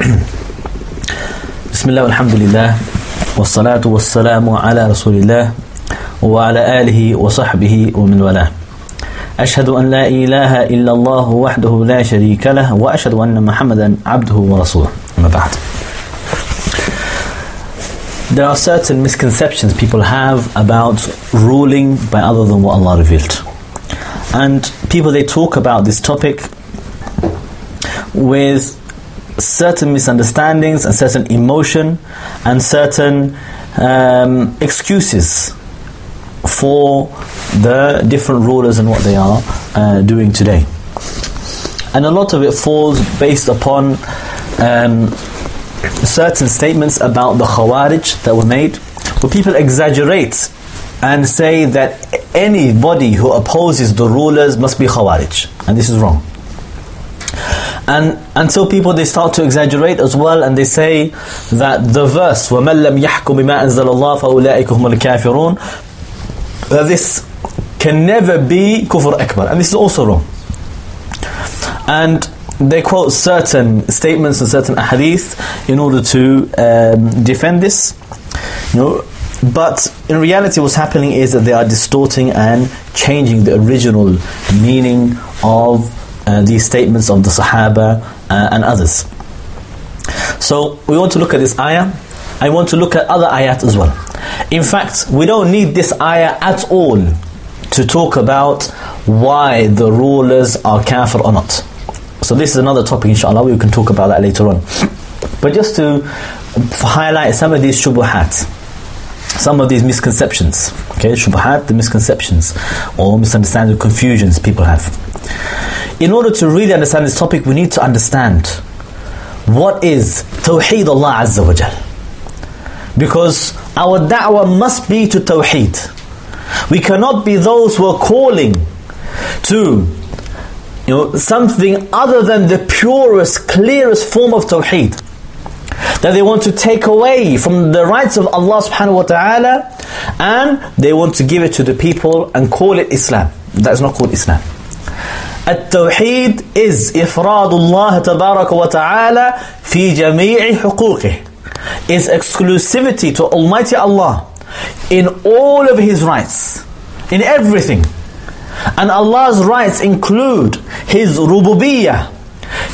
بسم الله والحمد لله والصلاة والسلام على رسول الله وعلى آله وصحبه ومن والاه أشهد أن لا إله إلا الله وحده لا شريك له وأشهد أن محمدا عبده ورسوله أما بعد There are certain misconceptions people have about ruling by other than what Allah revealed. And people they talk about this topic with certain misunderstandings and certain emotion and certain um, excuses for the different rulers and what they are uh, doing today. And a lot of it falls based upon um, certain statements about the Khawarij that were made, where people exaggerate and say that anybody who opposes the rulers must be Khawarij. And this is wrong. And until people they start to exaggerate as well, and they say that the verse وَمَن لَمْ يَحْكُمْ بِمَا أَنزَلَ اللَّهُ فَأُولَٰئِكَ هُمُ الْكَافِرُونَ that this can never be kufr akbar, and this is also wrong. And they quote certain statements and certain ahadith in order to um, defend this. You know, but in reality, what's happening is that they are distorting and changing the original meaning of uh, these statements of the Sahaba uh, and others. So we want to look at this ayah. I want to look at other ayat as well. In fact, we don't need this ayah at all to talk about why the rulers are kafir or not. So this is another topic, inshallah. We can talk about that later on. But just to highlight some of these shubuhat, some of these misconceptions. Okay, shubuhat, the misconceptions or misunderstandings, confusions people have. In order to really understand this topic, we need to understand what is Tawheed Allah Azza wa Jal. Because our da'wah must be to Tawheed. We cannot be those who are calling to you know, something other than the purest, clearest form of Tawheed. That they want to take away from the rights of Allah subhanahu wa ta'ala and they want to give it to the people and call it Islam. That is not called Islam. التوحيد is إفراد الله تبارك وتعالى في جميع حقوقه is exclusivity to Almighty Allah in all of His rights, in everything. And Allah's rights include His rububiyyah,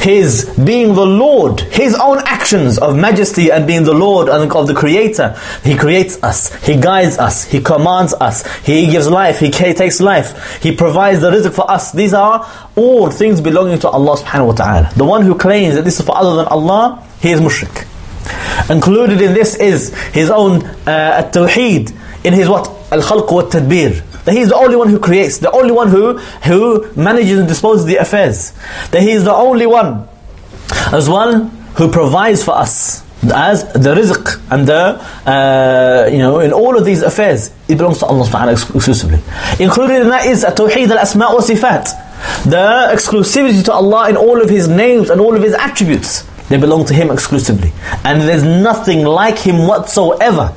his being the Lord, His own actions of majesty and being the Lord and of the Creator. He creates us, He guides us, He commands us, He gives life, He takes life, He provides the rizq for us. These are all things belonging to Allah subhanahu wa ta'ala. The one who claims that this is for other than Allah, he is mushrik. Included in this is his own uh, at-tawheed, in his what? Al-khalq wa tadbir that he is the only one who creates, the only one who, who manages and disposes the affairs. That he is the only one as well who provides for us as the rizq and the, uh, you know, in all of these affairs, it belongs to Allah subhanahu wa taala exclusively. Included in that is a tawheed al-asma' wa sifat. The exclusivity to Allah in all of His names and all of His attributes. They belong to Him exclusively. And there's nothing like Him whatsoever.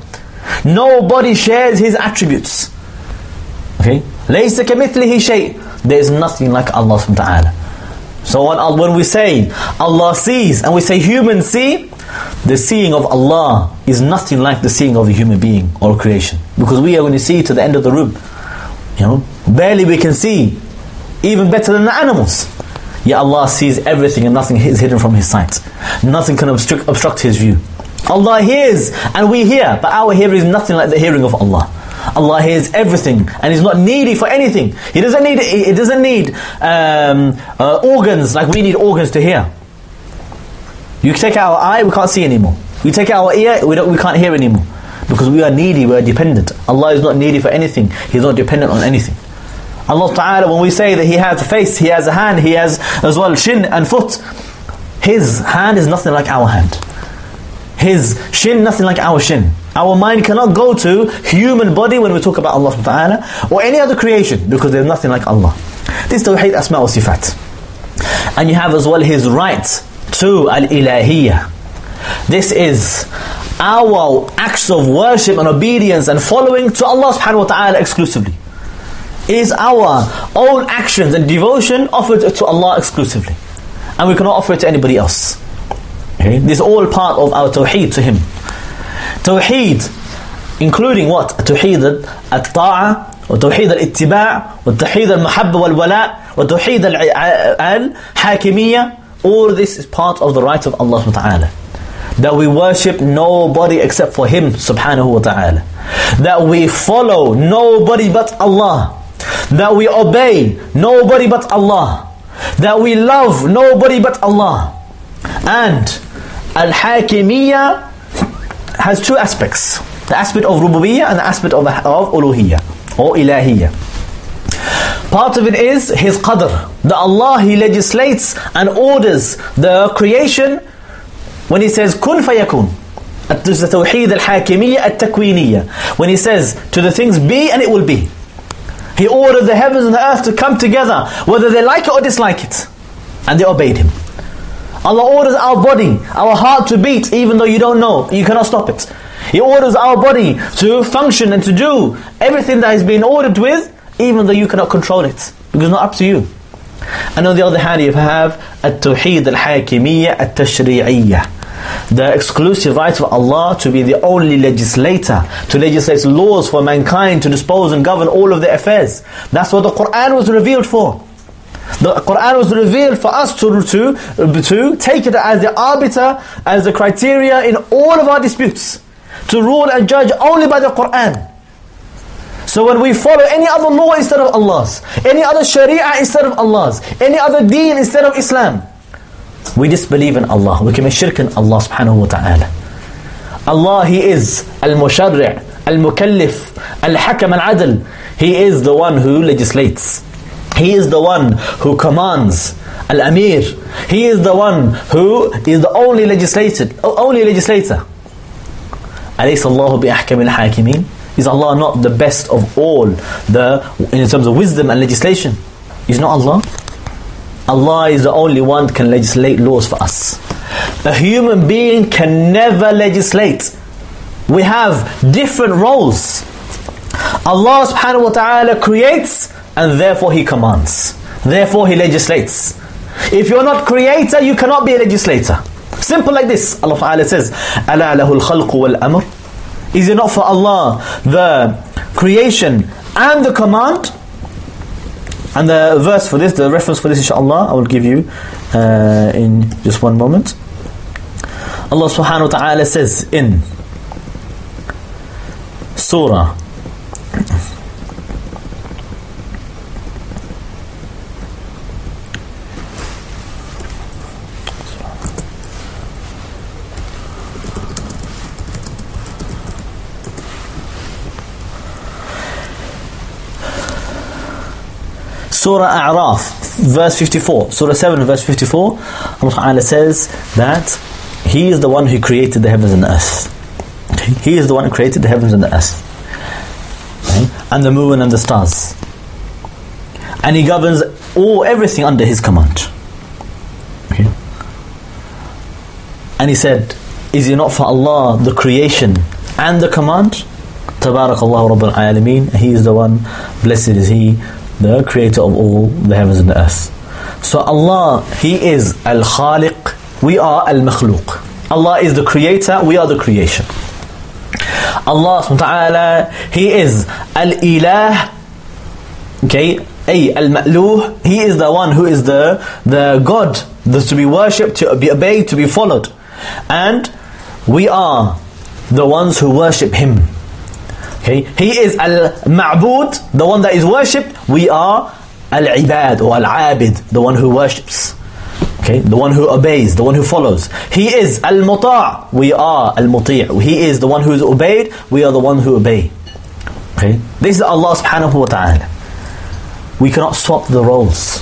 Nobody shares His attributes. Okay? لَيْسَ كَمِثْلِهِ شَيْءٍ There is nothing like Allah subhanahu wa ta'ala. So when, when we say Allah sees and we say humans see, the seeing of Allah is nothing like the seeing of a human being or creation. Because we are going to see to the end of the room. You know, barely we can see, even better than the animals. Yet Allah sees everything and nothing is hidden from His sight. Nothing can obstruct, obstruct His view. Allah hears and we hear, but our hearing is nothing like the hearing of Allah. Allah hears everything and He's not needy for anything. He doesn't need He doesn't need um, uh, organs like we need organs to hear. You take our eye, we can't see anymore. We take our ear, we we can't hear anymore because we are needy, we are dependent. Allah is not needy for anything. He's not dependent on anything. Allah Ta'ala, when we say that He has a face, He has a hand, He has as well shin and foot, His hand is nothing like our hand. His shin, nothing like our shin. Our mind cannot go to human body when we talk about Allah subhanahu wa ta'ala or any other creation because there's nothing like Allah. This is Tawheed Asma wa Sifat. And you have as well His right to Al-Ilahiyah. This is our acts of worship and obedience and following to Allah subhanahu wa ta'ala exclusively. Is our own actions and devotion offered to Allah exclusively. And we cannot offer it to anybody else. Okay, this is all part of our tawheed to Him. Tawheed, including what? Tawheed al-ta'a, وتوحيد الاتباع والتوحيد المحبة والولاء وتوحيد الحاكمية all this is part of the right of Allah subhanahu wa ta'ala that we worship nobody except for Him subhanahu wa ta'ala that we follow nobody but Allah that we obey nobody but Allah that we love nobody but Allah and Al-Hakimiyya has two aspects the aspect of Rububiyyah and the aspect of, of Uluhiyyah or Ilahiyya. Part of it is His qadr. That Allah He legislates and orders the creation when He says kun fayakun. This is the tawheed al-hakimiyya al-takwiniyya. When He says to the things be and it will be. He ordered the heavens and the earth to come together whether they like it or dislike it. And they obeyed Him. Allah orders our body, our heart to beat even though you don't know, you cannot stop it. He orders our body to function and to do everything that has been ordered with even though you cannot control it because it's not up to you. And on the other hand, you have At-Tawheed Al-Hakimiyyah At-Tashri'iyyah the exclusive right of Allah to be the only legislator, to legislate laws for mankind, to dispose and govern all of their affairs. That's what the Quran was revealed for. The Quran was revealed for us to, to, to take it as the arbiter, as the criteria in all of our disputes to rule and judge only by the Quran. So when we follow any other law instead of Allah's, any other sharia instead of Allah's, any other deen instead of Islam, we disbelieve in Allah. We commit shirk in Allah subhanahu wa ta'ala. Allah, He is Al-Musharri' Al-Mukallif Al-Hakam Al-Adl. He is the one who legislates. He is the one who commands. Al-Amir. He is the one who is the only legislated, only legislator. أليس الله بأحكم الحاكمين Is Allah not the best of all the in terms of wisdom and legislation? Is not Allah? Allah is the only one that can legislate laws for us. A human being can never legislate. We have different roles. Allah subhanahu wa ta'ala creates and therefore He commands. Therefore He legislates. If you're not creator, you cannot be a legislator. Simple like this. Allah Ta'ala says, أَلَا لَهُ الْخَلْقُ وَالْأَمْرُ Is it not for Allah the creation and the command? And the verse for this, the reference for this inshallah, I will give you uh, in just one moment. Allah subhanahu wa ta'ala says in Surah Surah A'raf, verse 54. Surah 7, verse 54. Allah says that He is the one who created the heavens and the earth. He is the one who created the heavens and the earth. And the moon and the stars. And He governs all everything under His command. And He said, Is it not for Allah the creation and the command? Tabarakallahu Rabbul Alameen. He is the one, blessed is He the creator of all the heavens and the earth. So Allah, He is Al-Khaliq, we are Al-Makhluq. Allah is the creator, we are the creation. Allah subhanahu wa ta'ala, He is Al-Ilah, okay, A, Al-Ma'luh, He is the one who is the, the God, that's to be worshipped, to be obeyed, to be followed. And we are the ones who worship Him. Okay, he is al-ma'bud, the one that is worshipped. We are al-ibad or al-abid, the one who worships. Okay, the one who obeys, the one who follows. He is al-muta', we are al-muti'. He is the one who is obeyed, we are the one who obey. Okay, this is Allah subhanahu wa ta'ala. We cannot swap the roles.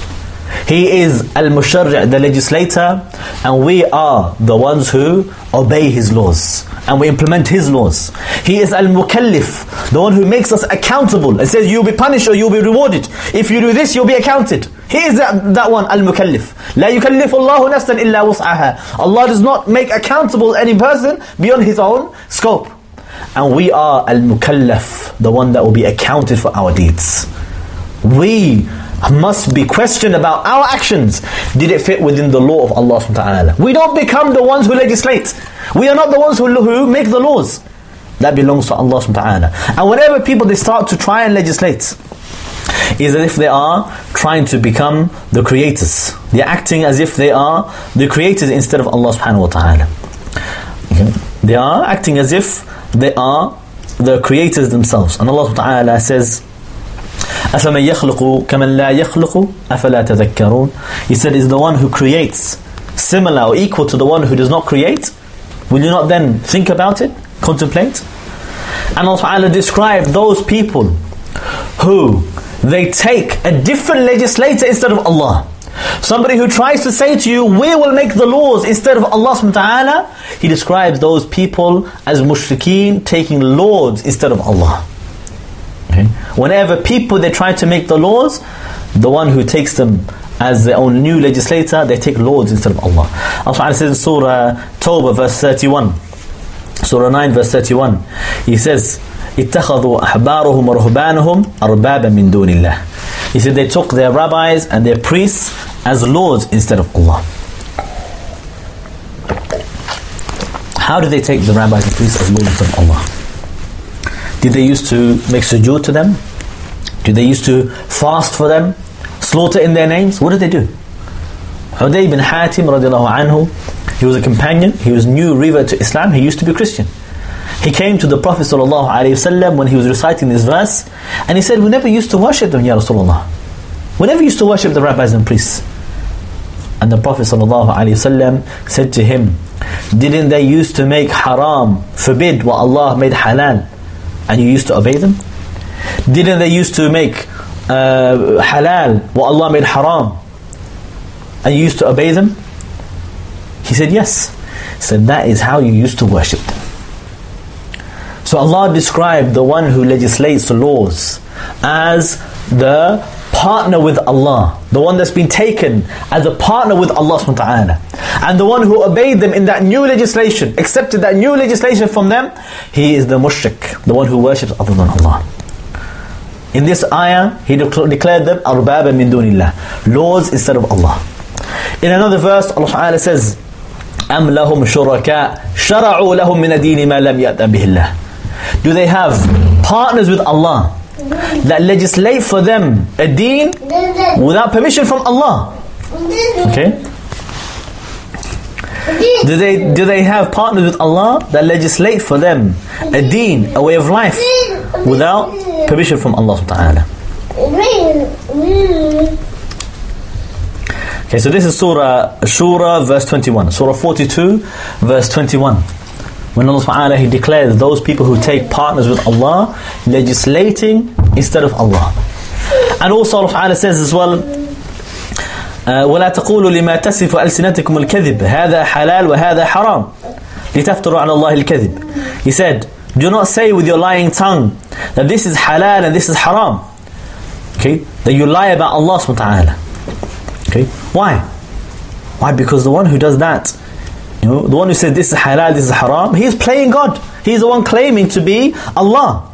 He is al-musharri' the legislator and we are the ones who obey his laws and we implement his laws. He is al-mukallif the one who makes us accountable and says you'll be punished or you'll be rewarded. If you do this you'll be accounted. He is that, that one al-mukallif. لا يُكَلِّفُ اللَّهُ nafsan إِلاَّ wus'aha. Allah does not make accountable any person beyond his own scope. And we are al-mukallif, the one that will be accounted for our deeds. We must be questioned about our actions. Did it fit within the law of Allah subhanahu? We don't become the ones who legislate. We are not the ones who, who make the laws. That belongs to Allah subhanahu. And whenever people they start to try and legislate, is as if they are trying to become the creators. They're acting as if they are the creators instead of Allah subhanahu wa ta'ala. They are acting as if they are the creators themselves. And Allah subhanahu wa ta'ala says, أَفَمَنْ يَخْلُقُ كَمَنْ لَا يَخْلُقُ أَفَلَا تَذَكَّرُونَ He said, is the one who creates similar or equal to the one who does not create? Will you not then think about it, contemplate? And Allah Ta'ala described those people who they take a different legislator instead of Allah. Somebody who tries to say to you, we will make the laws instead of Allah subhanahu wa ta'ala, he describes those people as mushrikeen taking lords instead of Allah. Okay? Whenever people they try to make the laws, the one who takes them as their own new legislator, they take lords instead of Allah. Allah says in Surah Tawbah verse 31, Surah 9 verse 31, He says, اتخذوا أحبارهم ورهبانهم أربابا من دون الله. He said they took their rabbis and their priests as lords instead of Allah. How did they take the rabbis and priests as lords instead of Allah? Did they used to make sujood to them? Did they used to fast for them? Slaughter in their names? What did they do? Huday bin Hatim radiallahu anhu, he was a companion, he was new revert to Islam, he used to be Christian. He came to the Prophet ﷺ when he was reciting this verse and he said, We never used to worship them, Ya Rasulullah. We never used to worship the rabbis and priests. And the Prophet ﷺ said to him, Didn't they used to make haram, forbid what Allah made halal, and you used to obey them? Didn't they used to make uh, halal what Allah made haram, and you used to obey them? He said, Yes. He said, That is how you used to worship them. So Allah described the one who legislates the laws as the partner with Allah, the one that's been taken as a partner with Allah subhanahu wa ta'ala. And the one who obeyed them in that new legislation, accepted that new legislation from them, he is the mushrik, the one who worships other than Allah. In this ayah, he declared them arbaba min dunillah, laws instead of Allah. In another verse, Allah Ta'ala says, أم لهم شركاء شرعوا لهم من الدين ما لم يأتى به الله do they have partners with Allah that legislate for them a deen without permission from Allah? Okay? Do they do they have partners with Allah that legislate for them a deen, a way of life, without permission from Allah subhanahu wa ta'ala? Okay, so this is Surah Shura verse 21. Surah 42 verse 21. When Allah Ta'ala He declares those people who take partners with Allah legislating instead of Allah. And also Allah Ta'ala says as well ولا تقولوا لما تصف ألسنتكم الكذب هذا حلال وهذا حرام لتفتروا على الله الكذب He said do not say with your lying tongue that this is halal and this is haram okay that you lie about Allah subhanahu wa ta'ala okay why why because the one who does that you know, the one who says this is halal, this is haram, he is playing God. He is the one claiming to be Allah.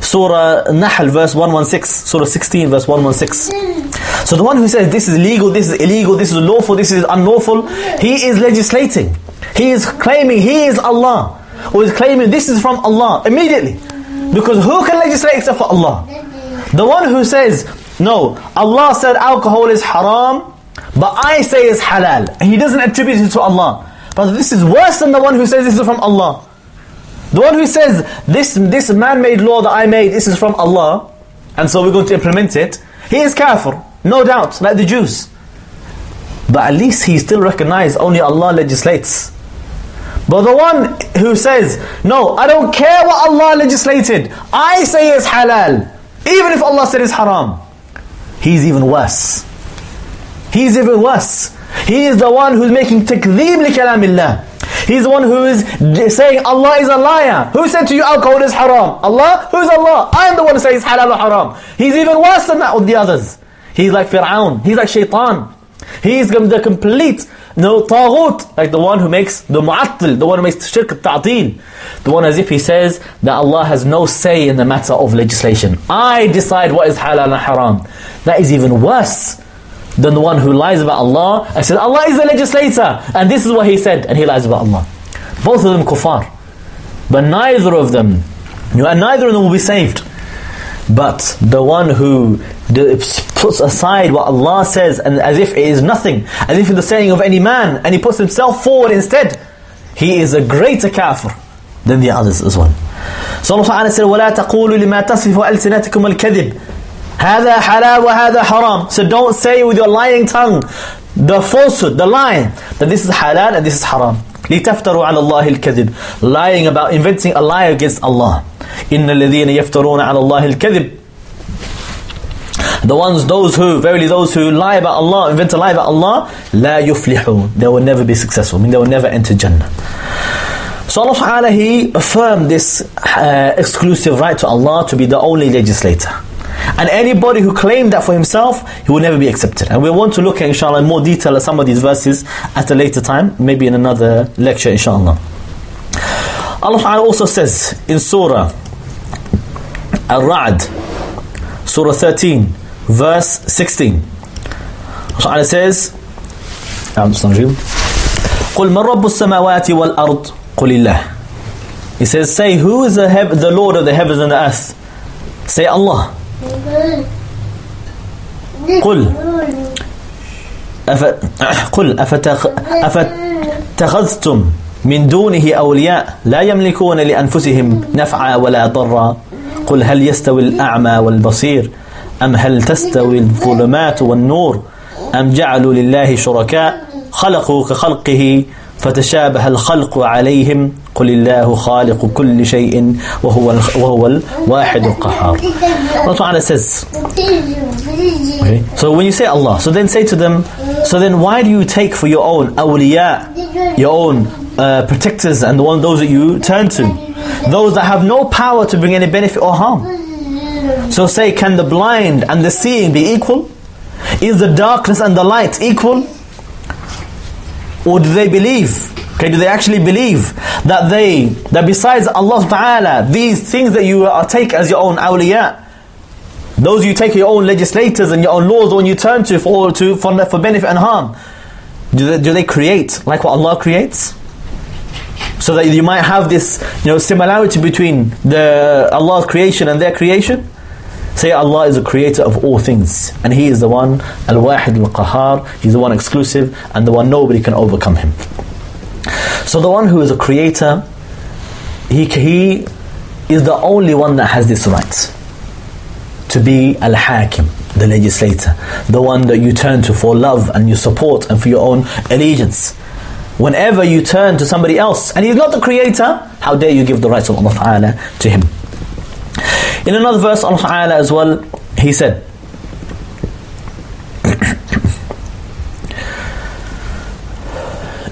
Surah Nahl verse 116, Surah 16 verse 116. So the one who says this is legal, this is illegal, this is lawful, this is unlawful, he is legislating. He is claiming he is Allah. Or is claiming this is from Allah immediately. Because who can legislate except for Allah? The one who says, no, Allah said alcohol is haram, but I say it's halal. He doesn't attribute it to Allah. But this is worse than the one who says this is from Allah. The one who says, this, this man-made law that I made, this is from Allah, and so we're going to implement it, he is kafir, no doubt, like the Jews. But at least he still recognizes only Allah legislates. But the one who says, no, I don't care what Allah legislated, I say it's halal, even if Allah said it's haram, he's even worse. He's even worse. He is the one who's making takdeeb li kalamillah. He's the one who is saying Allah is a liar. Who said to you alcohol is haram? Allah? Who's Allah? I'm the one who says halal or haram. He's even worse than that with the others. He's like Fir'aun. He's like Shaitan. He's the complete No, taghut, like the one who makes the mu'attil, the one who makes shirk ta'til. The one as if he says that Allah has no say in the matter of legislation. I decide what is halal and haram. That is even worse than the one who lies about Allah and says, Allah is the legislator, and this is what He said, and he lies about Allah. Both of them kuffar. But neither of them, and neither of them will be saved. But the one who puts aside what Allah says and as if it is nothing, as if it's the saying of any man, and he puts himself forward instead, he is a greater kafir than the others as well. So Allah Ta'ala said, وَلَا تَقُولُوا لِمَا تَصِفُ أَلْسِنَتِكُمُ الْكَذِبِ هذا حلال وهذا haram. So don't say with your lying tongue the falsehood, the lie, that this is halal and this is haram. لتفتروا على الله الكذب lying about inventing a lie against Allah إن الذين يفترون على الله الكذب the ones those who verily those who lie about Allah invent a lie about Allah لا يفلحون they will never be successful I mean they will never enter Jannah so Allah Ta'ala He affirmed this uh, exclusive right to Allah to be the only legislator and anybody who claimed that for himself, he will never be accepted. And we want to look at, inshallah, in more detail at some of these verses at a later time, maybe in another lecture, inshallah. Allah also says in Surah Al-Ra'd, Surah 13, verse 16. Allah says, قل من رب السماوات والأرض قل الله He says, say, who is the, the Lord of the heavens and the earth? Say Allah. قل. أف... قل. أفتخ... أفتخذتم من دونه أولياء لا يملكون لأنفسهم نفعا ولا ضرا. قل هل يستوي الأعمى والبصير أم هل تستوي الظلمات والنور أم جعلوا لله شركاء خلقوا كخلقه فتشابه الخلق عليهم قل الله خالق كل شيء وهو وهو الواحد القهار Allah Ta'ala says okay so when you say Allah so then say to them so then why do you take for your own awliya your own uh, protectors and the one those that you turn to those that have no power to bring any benefit or harm so say can the blind and the seeing be equal is the darkness and the light equal Or do they believe? Okay, do they actually believe that they, that besides Allah Ta'ala, these things that you take as your own awliya, those you take your own legislators and your own laws, when you turn to for, to, for, for benefit and harm, do they, do they create like what Allah creates? So that you might have this you know, similarity between the Allah's creation and their creation? Say Allah is the creator of all things and He is the one Al-Wahid Al-Qahar He's the one exclusive and the one nobody can overcome Him. So the one who is a creator He, he is the only one that has this right To be Al-Hakim the legislator The one that you turn to for love and your support and for your own allegiance. Whenever you turn to somebody else and He's not the creator How dare you give the rights of Allah to Him in another verse, Allah Ta'ala as well, He said,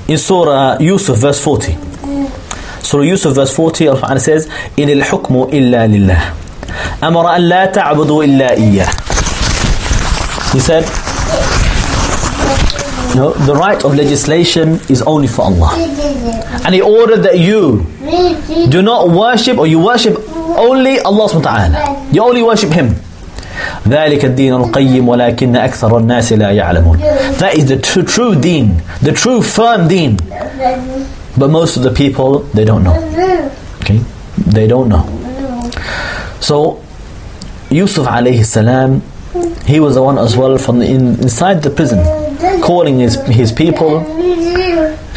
in Surah Yusuf, verse 40. Surah Yusuf, verse 40, Allah Ta'ala says, إِنِ الْحُكْمُ إِلَّا لِلَّهِ أَمَرَ أَن لَا تَعْبُدُوا إِلَّا إِيَّهِ He said, no, the right of legislation is only for Allah. And He ordered that you do not worship or you worship only Allah subhanahu wa ta'ala. You only worship Him. ذلك الدين القيم ولكن أكثر الناس لا يعلمون That is the true, true deen, the true firm deen. But most of the people, they don't know. Okay? They don't know. So, Yusuf alayhi salam, he was the one as well from the, in, inside the prison, calling his, his people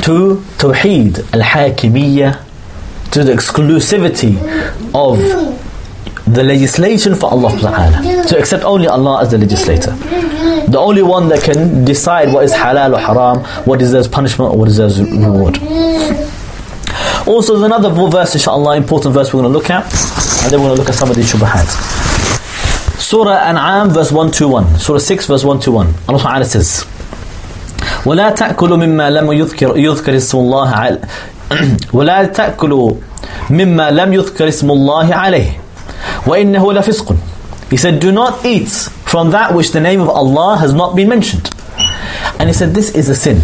to Tawheed al-Hakimiyyah, to the exclusivity of the legislation for Allah Ta'ala. To accept only Allah as the legislator. The only one that can decide what is halal or haram, what deserves punishment or what deserves reward. Also, there's another verse, inshallah, important verse we're going to look at, and then we're going to look at some of these shubahat. Surah An'am, verse 121. Surah 6, verse 121. Allah Ta'ala says, ولا تأكلوا مما لم يذكر يذكر اسم الله ولا تأكلوا مما لم يذكر اسم الله عليه وإنه لفسق He said, do not eat from that which the name of Allah has not been mentioned. And he said, this is a sin.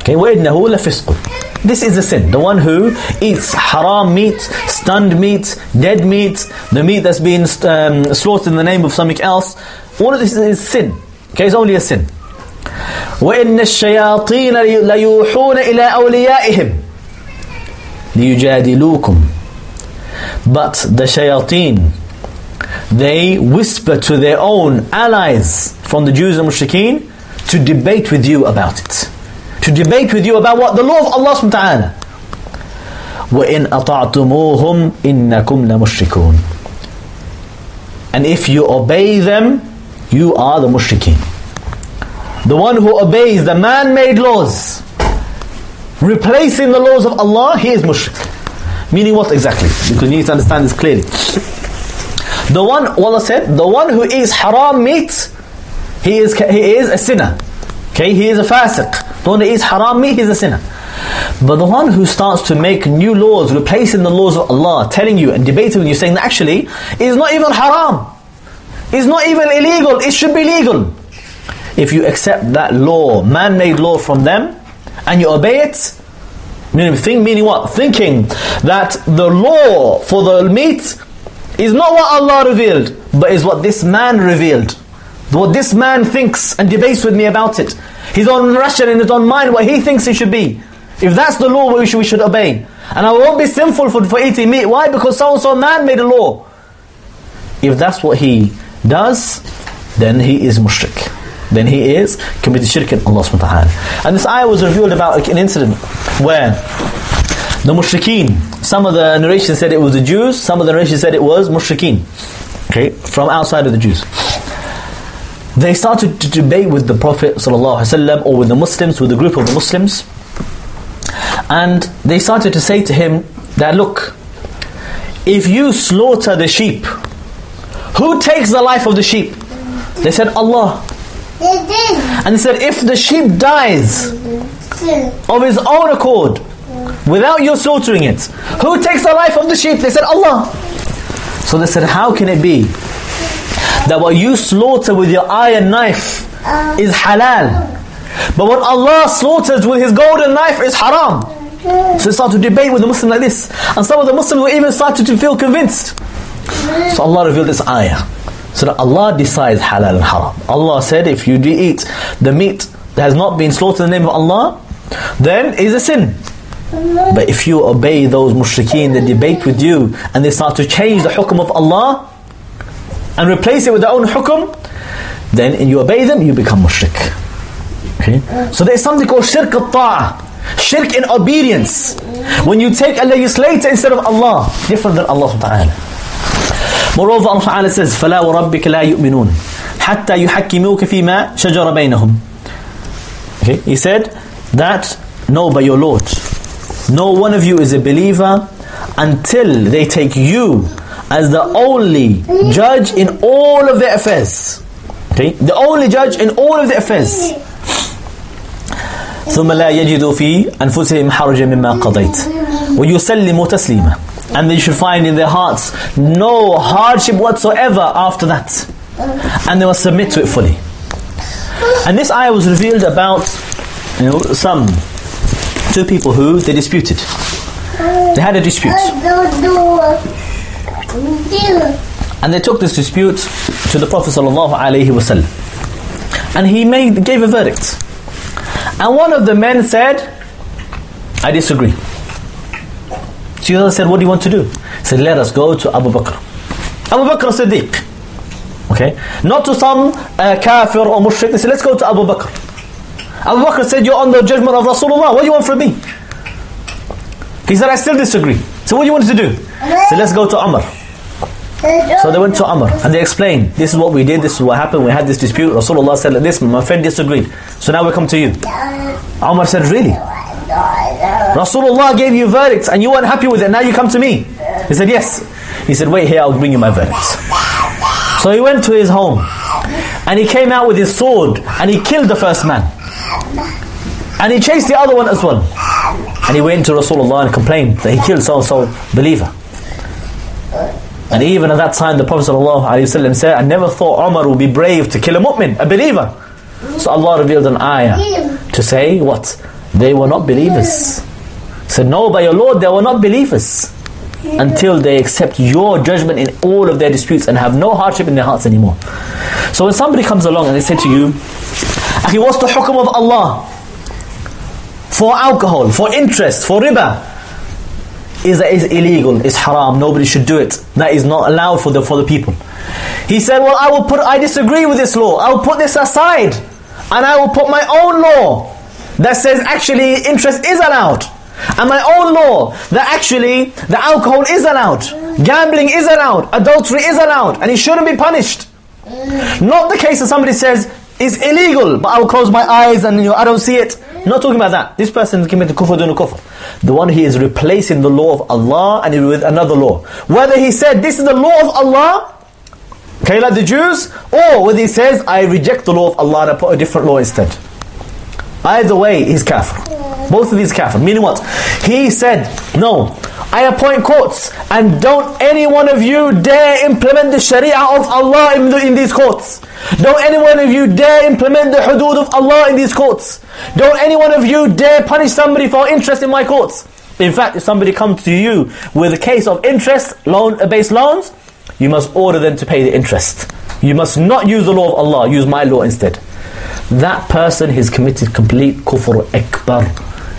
Okay, وَإِنَّهُ لَفِسْقٌ This is a sin. The one who eats haram meat, stunned meat, dead meat, the meat that's been um, slaughtered in the name of something else. All of this is sin. Okay, it's only a sin. وإن الشياطين ليوحون إلى أوليائهم ليجادلوكم But the shayateen, they whisper to their own allies from the Jews and Mushrikeen to debate with you about it. To debate with you about what? The law of Allah subhanahu wa ta'ala. وَإِنْ أَطَعْتُمُوهُمْ إِنَّكُمْ لَمُشْرِكُونَ And if you obey them, you are the mushrikeen. The one who obeys the man-made laws, replacing the laws of Allah, he is mushrik. Meaning what exactly? Because you need to understand this clearly. The one, Allah said, the one who eats haram meat, he is, he is a sinner. Okay, he is a fasiq. The one who eats haram meat, he is a sinner. But the one who starts to make new laws, replacing the laws of Allah, telling you and debating with you, saying that actually, it is not even haram. It's not even illegal, it should be legal. If you accept that law, man-made law from them, and you obey it, meaning, think, meaning what? Thinking that the law for the meat is not what Allah revealed, but is what this man revealed. What this man thinks and debates with me about it. His own ration and his own mind, what he thinks it should be. If that's the law we should, we should obey. And I won't be sinful for, for eating meat. Why? Because so and so man made a law. If that's what he does, then he is mushrik. Then he is committed shirk in Allah subhanahu wa ta'ala. And this ayah was revealed about an incident where the mushrikeen, some of the narration said it was the Jews, some of the narration said it was mushrikeen. Okay, from outside of the Jews. They started to debate with the Prophet ﷺ or with the Muslims, with the group of the Muslims. And they started to say to him that look, if you slaughter the sheep, who takes the life of the sheep? They said, Allah. And they said, if the sheep dies of his own accord, without you slaughtering it, who takes the life of the sheep? They said, Allah. So they said, how can it be that what you slaughter with your iron knife is halal, but what Allah slaughters with His golden knife is haram? So they started to debate with the Muslim like this, and some of the Muslims were even started to feel convinced. So Allah revealed this ayah. So that Allah decides halal and haram. Allah said if you do eat the meat that has not been slaughtered in the name of Allah, then is a sin. But if you obey those mushrikeen that debate with you and they start to change the hukum of Allah and replace it with their own hukum, then and you obey them, you become mushrik. Okay? So there is something called shirk al-ta'ah. Shirk in obedience. When you take a legislator instead of Allah, different than Allah subhanahu wa ta'ala. Moreover, Allah Ta'ala says, فَلَا وَرَبِّكَ لَا يُؤْمِنُونَ حَتَّى يُحَكِّمُوكَ فِي مَا شَجَرَ بَيْنَهُمْ Okay, he said that, no, by your Lord, no one of you is a believer until they take you as the only judge in all of their affairs. Okay, the only judge in all of their affairs. ثم لا يجدوا في أنفسهم حرجا مما قضيت ويسلموا تسليما and they should find in their hearts no hardship whatsoever after that. And they will submit to it fully. And this ayah was revealed about you know, some two people who they disputed. They had a dispute. And they took this dispute to the Prophet ﷺ. And he made gave a verdict. And one of the men said, I disagree. Jesus said, What do you want to do? He said, Let us go to Abu Bakr. Abu Bakr Siddiq. Okay? Not to some uh, kafir or mushrik. Said, Let's go to Abu Bakr. Abu Bakr said, You're on the judgment of Rasulullah. What do you want from me? He said, I still disagree. So what do you want to do? Said, Let's go to Umar. So they went to Umar and they explained, This is what we did, this is what happened, we had this dispute. Rasulullah said this, my friend disagreed. So now we come to you. Umar said, Really? Rasulullah gave you verdicts and you weren't happy with it, now you come to me. He said, Yes. He said, Wait here, I'll bring you my verdicts. So he went to his home and he came out with his sword and he killed the first man. And he chased the other one as well. And he went to Rasulullah and complained that he killed so and so believer. And even at that time, the Prophet ﷺ said, I never thought Umar would be brave to kill a mu'min, a believer. So Allah revealed an ayah to say, what? They were not believers. So no, by your Lord, they were not believers until they accept your judgment in all of their disputes and have no hardship in their hearts anymore. So when somebody comes along and they say to you, Akhi, what's the hukum of Allah? For alcohol, for interest, for riba. Is that is illegal, it's haram, nobody should do it. That is not allowed for the for the people. He said, Well I will put I disagree with this law, I will put this aside, and I will put my own law that says actually interest is allowed. And my own law that actually the alcohol is allowed, gambling is allowed, adultery is allowed, and it shouldn't be punished. Not the case that somebody says it's illegal, but I'll close my eyes and you know, I don't see it. Not talking about that. This person is committing kufr dun kufr. The one he is replacing the law of Allah and with another law. Whether he said this is the law of Allah, okay, like the Jews, or whether he says I reject the law of Allah and I put a different law instead. Either way, he's kafir. Both of these kafir. Meaning what? He said, no, I appoint courts and don't any one of you dare implement the sharia of Allah in, the, in these courts. Don't any one of you dare implement the hudud of Allah in these courts. Don't any one of you dare punish somebody for interest in my courts. In fact, if somebody comes to you with a case of interest, loan-based uh, loans, you must order them to pay the interest. You must not use the law of Allah, use my law instead. That person has committed complete kufr akbar.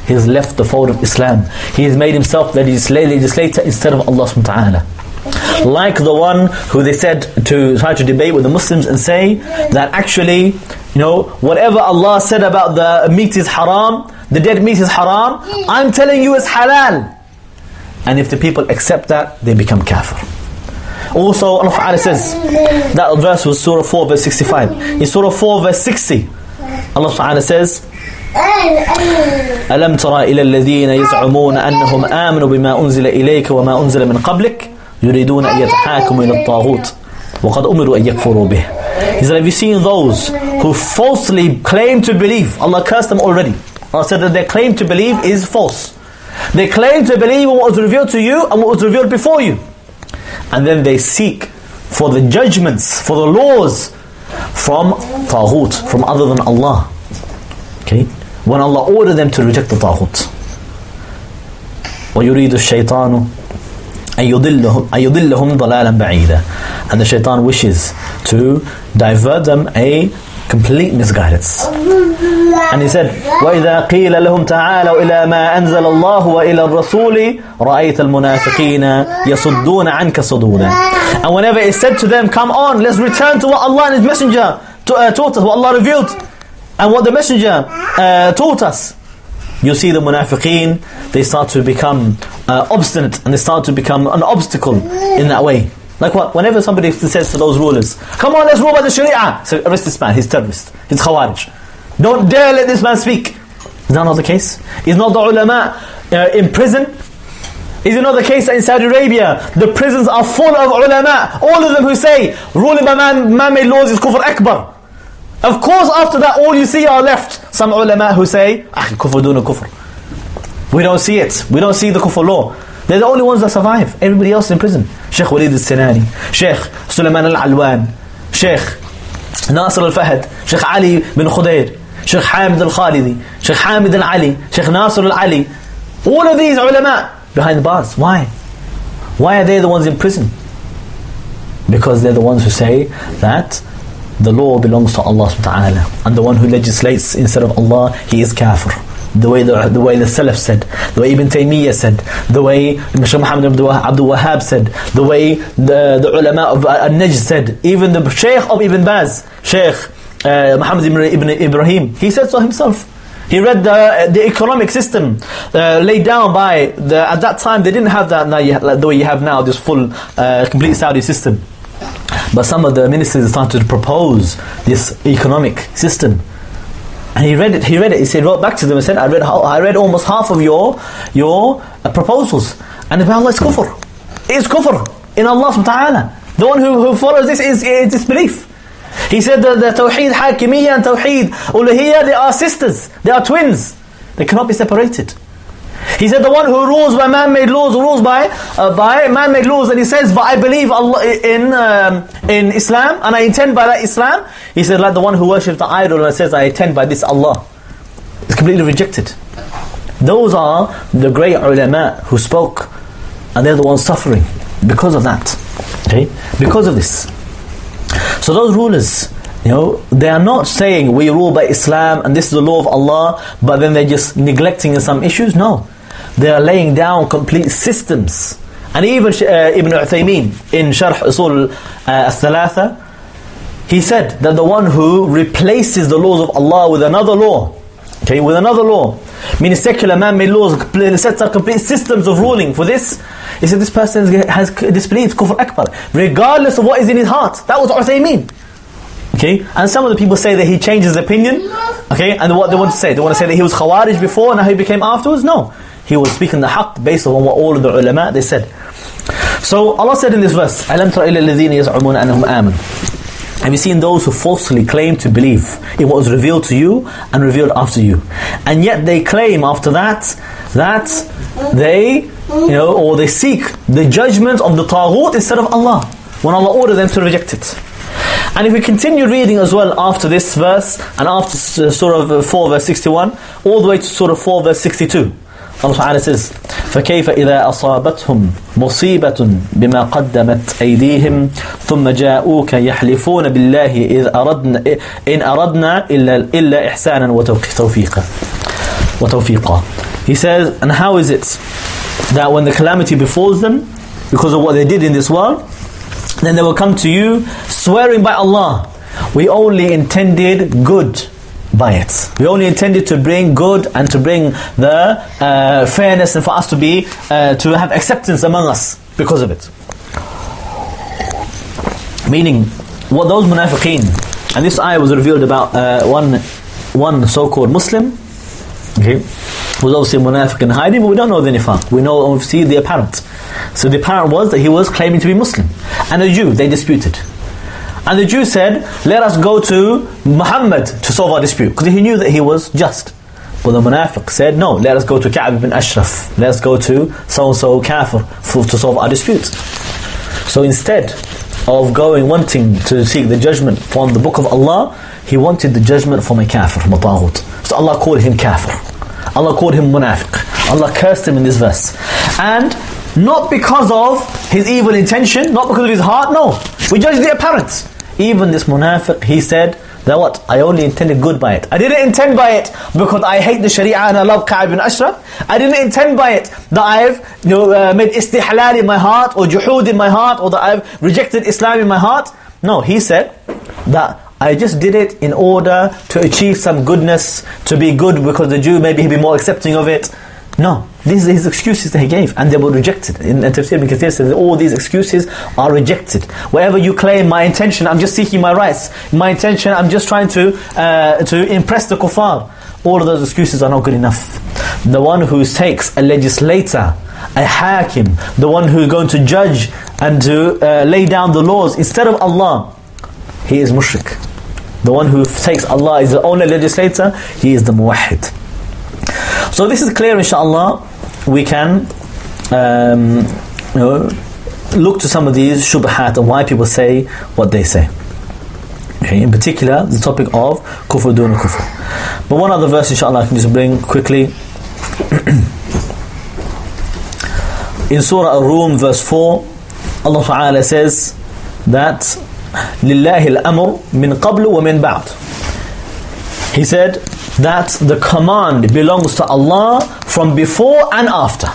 He has left the fold of Islam. He has made himself the legislator instead of Allah subhanahu wa ta'ala. Like the one who they said to try to debate with the Muslims and say that actually, you know, whatever Allah said about the meat is haram, the dead meat is haram, I'm telling you it's halal. And if the people accept that, they become kafir. Also, Allah says, that verse was Surah 4 verse 65. In Surah 4 verse 60, Allah Ta'ala says, ألم ترى إلى الذين يزعمون أنهم آمنوا بما أنزل إليك وما أنزل من قبلك يريدون أن يتحاكموا إلى الطاغوت وقد أمروا أن يكفروا به He said, have you seen those who falsely claim to believe? Allah cursed them already. Allah said that their claim to believe is false. They claim to believe in what was revealed to you and what was revealed before you. And then they seek for the judgments, for the laws from Taghut, from other than Allah. Okay? When Allah ordered them to reject the Taghut. وَيُرِيدُ الشَّيْطَانُ أَن يُضِلَّهُمْ ضَلَالًا بَعِيدًا And the shaitan wishes to divert them a complete misguidance. And he said, وَإِذَا قِيلَ لَهُمْ تَعَالَوْا إِلَى مَا أَنزَلَ اللَّهُ وَإِلَى الرَّسُولِ رَأَيْتَ الْمُنَافِقِينَ يَصُدُّونَ عَنْكَ صُدُودًا And whenever it said to them, come on, let's return to what Allah and His Messenger uh, taught us, what Allah revealed and what the messenger uh, taught us. You see the munafiqeen, they start to become uh, obstinate and they start to become an obstacle in that way. Like what? Whenever somebody says to those rulers, come on, let's rule by the sharia. So arrest this man, he's terrorist, he's khawarij. Don't dare let this man speak. Is that not the case? Is not the ulama uh, in prison? Is it not the case that in Saudi Arabia, the prisons are full of ulama, all of them who say, ruling by man, man-made laws is kufr akbar. Of course, after that, all you see are left some ulama who say, "Akhi, kufr duna kufr." We don't see it. We don't see the kufr law. They're the only ones that survive. Everybody else in prison. Sheikh Walid al-Sinani, Sheikh Sulaiman al-Alwan, Sheikh Nasr al-Fahd, Sheikh Ali bin Khudair, Sheikh Hamid al-Khalidi, Sheikh Hamid al-Ali, Sheikh Nasr al-Ali. All of these ulama behind the bars. Why? Why are they the ones in prison? Because they're the ones who say that the law belongs to Allah subhanahu wa ta'ala. And the one who legislates instead of Allah, he is kafir. The way the, the way the Salaf said, the way Ibn Taymiyyah said, the way Shaykh Muhammad Abdul Wahhab said, the way the, the ulama of Al-Najd said, even the Shaykh of Ibn Baz, Shaykh uh, Muhammad ibn Ibrahim, he said so himself. He read the, the economic system uh, laid down by the, at that time they didn't have that now you, the way you have now this full uh, complete Saudi system. But some of the ministers started to propose this economic system. And he read it, he read it, he said, wrote back to them and said, I read, I read almost half of your, your uh, proposals. And about Allah, it's kufr. It's kufr in Allah subhanahu wa ta'ala. The one who, who follows this is, is disbelief. He said that the Tawheed Hakimiyya and Tawheed Uluhiyya, they are sisters, they are twins. They cannot be separated. He said the one who rules by man-made laws rules by uh, by man-made laws, and he says, "But I believe Allah in um, in Islam, and I intend by that Islam." He said, like the one who worships the idol and says, "I intend by this Allah." It's completely rejected. Those are the great ulama who spoke, and they're the ones suffering because of that. Okay? Because of this. So those rulers, you know, they are not saying we rule by Islam and this is the law of Allah, but then they're just neglecting some issues. No. They are laying down complete systems. And even uh, Ibn Uthaymeen in Sharh Usul uh, al-Thalatha, he said that the one who replaces the laws of Allah with another law, okay, with another law, meaning secular man-made laws, sets up complete systems of ruling for this, he said this person has disbelieved kufr akbar, regardless of what is in his heart. That was Uthaymeen. Okay, and some of the people say that he changed his opinion. Okay, and what they want to say, they want to say that he was Khawarij before, and how he became afterwards. No, he was speaking the haqq based on what all of the ulama they said. So Allah said in this verse, "Alam tara ila alladhina yaz'umuna annahum amanu." Have you seen those who falsely claim to believe in what was revealed to you and revealed after you? And yet they claim after that that they, you know, or they seek the judgment of the Taghut instead of Allah when Allah ordered them to reject it. And if we continue reading as well after this verse and after Surah 4 verse 61 all the way to Surah 4 verse 62 Allah Ta'ala says فكيف إذا أصابتهم مصيبة بما قدمت أيديهم ثم جاءوك يحلفون بالله إذ أردنا إن أردنا إلا إلا إحسانا وتوفيقا وتوفيقا He says and how is it that when the calamity befalls them because of what they did in this world then they will come to you swearing by Allah we only intended good by it. We only intended to bring good and to bring the uh, fairness and for us to be uh, to have acceptance among us because of it. Meaning, what those munafiqeen, and this ayah was revealed about uh, one one so-called Muslim, okay, was obviously a munafiq in hiding, but we don't know the nifaq. We know obviously the apparent. So the apparent was that he was claiming to be Muslim, and a Jew. They disputed. And the Jew said, let us go to Muhammad to solve our dispute. Because he knew that he was just. But the munafiq said, no, let us go to Ka'b ibn Ashraf. Let us go to so-and-so kafir for, to solve our dispute. So instead of going, wanting to seek the judgment from the book of Allah, he wanted the judgment from a kafir, from a. So Allah called him kafir. Allah called him munafiq. Allah cursed him in this verse. And not because of his evil intention, not because of his heart, no. We judge the apparent. Even this munafiq, he said, that what? I only intended good by it. I didn't intend by it because I hate the Sharia and I love Ka'b bin Ashraf. I didn't intend by it that I've you know, uh, made istihlal in my heart or juhud in my heart or that I've rejected Islam in my heart. No, he said that I just did it in order to achieve some goodness, to be good because the Jew maybe he'd be more accepting of it. No, these are his excuses that he gave, and they were rejected. In Tafsir ibn Kathir all these excuses are rejected. Wherever you claim my intention, I'm just seeking my rights. My intention, I'm just trying to uh, to impress the kuffar. All of those excuses are not good enough. The one who takes a legislator, a hakim, the one who's going to judge and to uh, lay down the laws instead of Allah, he is mushrik. The one who takes Allah as the only legislator, he is the muwahhid. So this is clear inshallah. We can um, you know, look to some of these shubhat and why people say what they say. Okay, in particular, the topic of kufr dun kufr. But one other verse inshallah I can just bring quickly. in Surah Ar-Rum verse 4, Allah Ta'ala says that لله الأمر من قبل ومن بعد. He said, that the command belongs to Allah from before and after.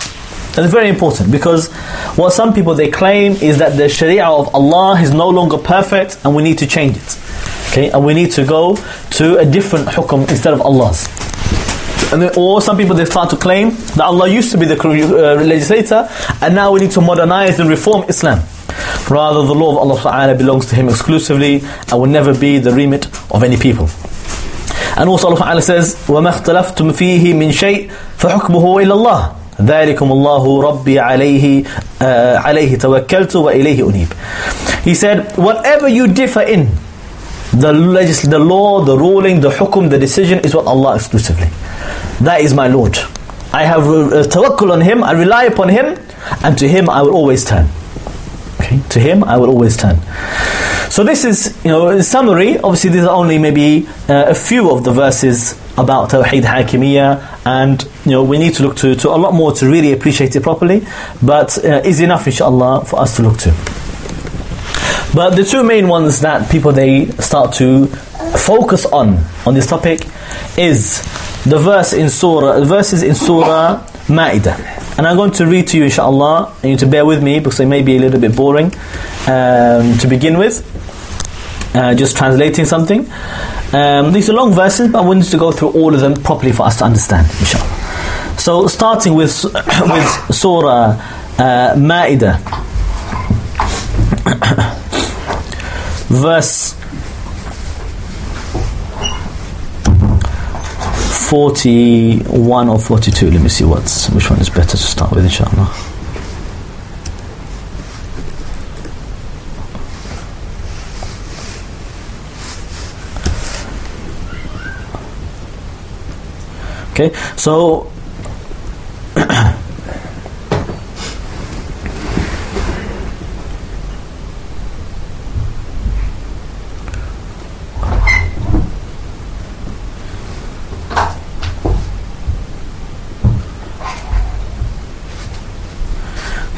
That's very important because what some people they claim is that the Sharia of Allah is no longer perfect and we need to change it. Okay, and we need to go to a different hukum instead of Allah's. And then, or some people they start to claim that Allah used to be the uh, legislator and now we need to modernize and reform Islam. Rather, the law of Allah belongs to Him exclusively and will never be the remit of any people. And also Allah Ta'ala says, وَمَا اخْتَلَفْتُمْ فِيهِ مِنْ شَيْءٍ فَحُكْمُهُ إِلَى اللَّهِ ذلكم الله ربي عليه uh, عليه توكلت وإليه أنيب He said, whatever you differ in, the, legis- the law, the ruling, the hukum, the decision is what Allah exclusively. That is my Lord. I have uh, tawakkul on Him, I rely upon Him, and to Him I will always turn. Okay? To Him I will always turn. So this is, you know, in summary, obviously these are only maybe uh, a few of the verses about Tawheed Hakimiyya and you know we need to look to, to a lot more to really appreciate it properly but uh, is enough inshallah for us to look to. But the two main ones that people they start to focus on on this topic is the verse in Surah, verses in Surah Ma'idah. And I'm going to read to you inshallah, and you to bear with me because it may be a little bit boring um, to begin with. Uh, just translating something. Um, these are long verses, but I wanted to go through all of them properly for us to understand, inshallah. So, starting with with Surah uh, Ma'idah, verse 41 or 42. Let me see what's which one is better to start with, inshallah. Okay, so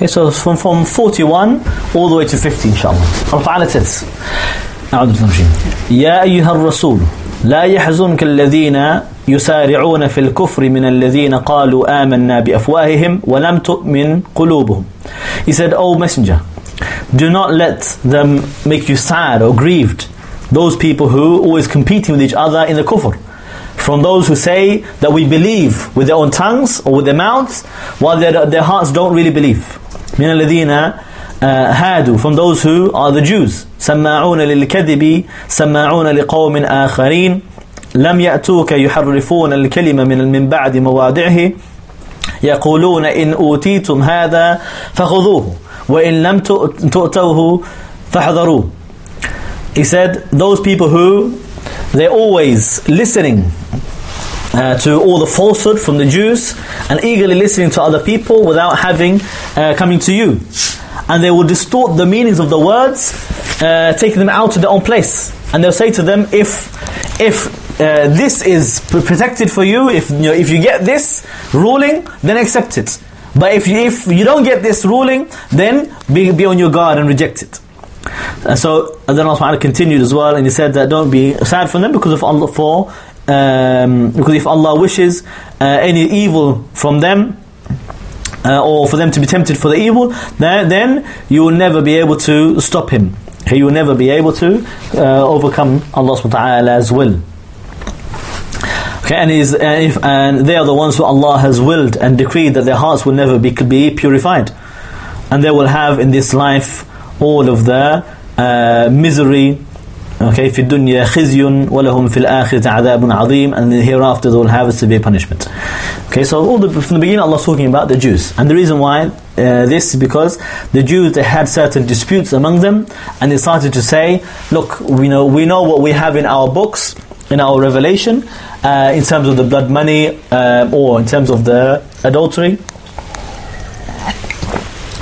Okay, so from, from 41 all the way to 50 inshallah. Allah Ta'ala says, أعوذ بالله يا أيها الرسول لا يحزنك الذين يسارعون في الكفر من الذين قالوا آمنا بأفواههم ولم تؤمن قلوبهم He said, O messenger, do not let them make you sad or grieved. Those people who always competing with each other in the kufr. From those who say that we believe with their own tongues or with their mouths, while their, their hearts don't really believe. من الذين هادوا from those who are the Jews سماعون للكذب سماعون لقوم آخرين لم يأتوك يحرفون الكلمة من من بعد مواضعه يقولون إن أوتيتم هذا فخذوه وإن لم تؤتوه فاحذروه He said those people who they're always listening uh, to all the falsehood from the Jews and eagerly listening to other people without having uh, coming to you. And they will distort the meanings of the words, uh, taking them out to their own place. And they'll say to them, if if uh, this is protected for you, if you know, if you get this ruling, then accept it. But if you, if you don't get this ruling, then be, be on your guard and reject it. And so then Allah continued as well, and He said that don't be sad for them because of Allah for um, because if Allah wishes uh, any evil from them, uh, or for them to be tempted for the evil, then, then you will never be able to stop him. You will never be able to uh, overcome Allah subhanahu wa ta'ala's will. Okay, and, is, and, if, and they are the ones who Allah has willed and decreed that their hearts will never be, be purified. And they will have in this life all of the uh, misery Okay, في الدنيا خزي ولهم في الآخرة عذاب عظيم and hereafter they will have a severe punishment. Okay, so all the, from the beginning Allah was talking about the Jews. And the reason why uh, this is because the Jews they had certain disputes among them and they started to say, look, we know, we know what we have in our books, in our revelation, uh, in terms of the blood money uh, or in terms of the adultery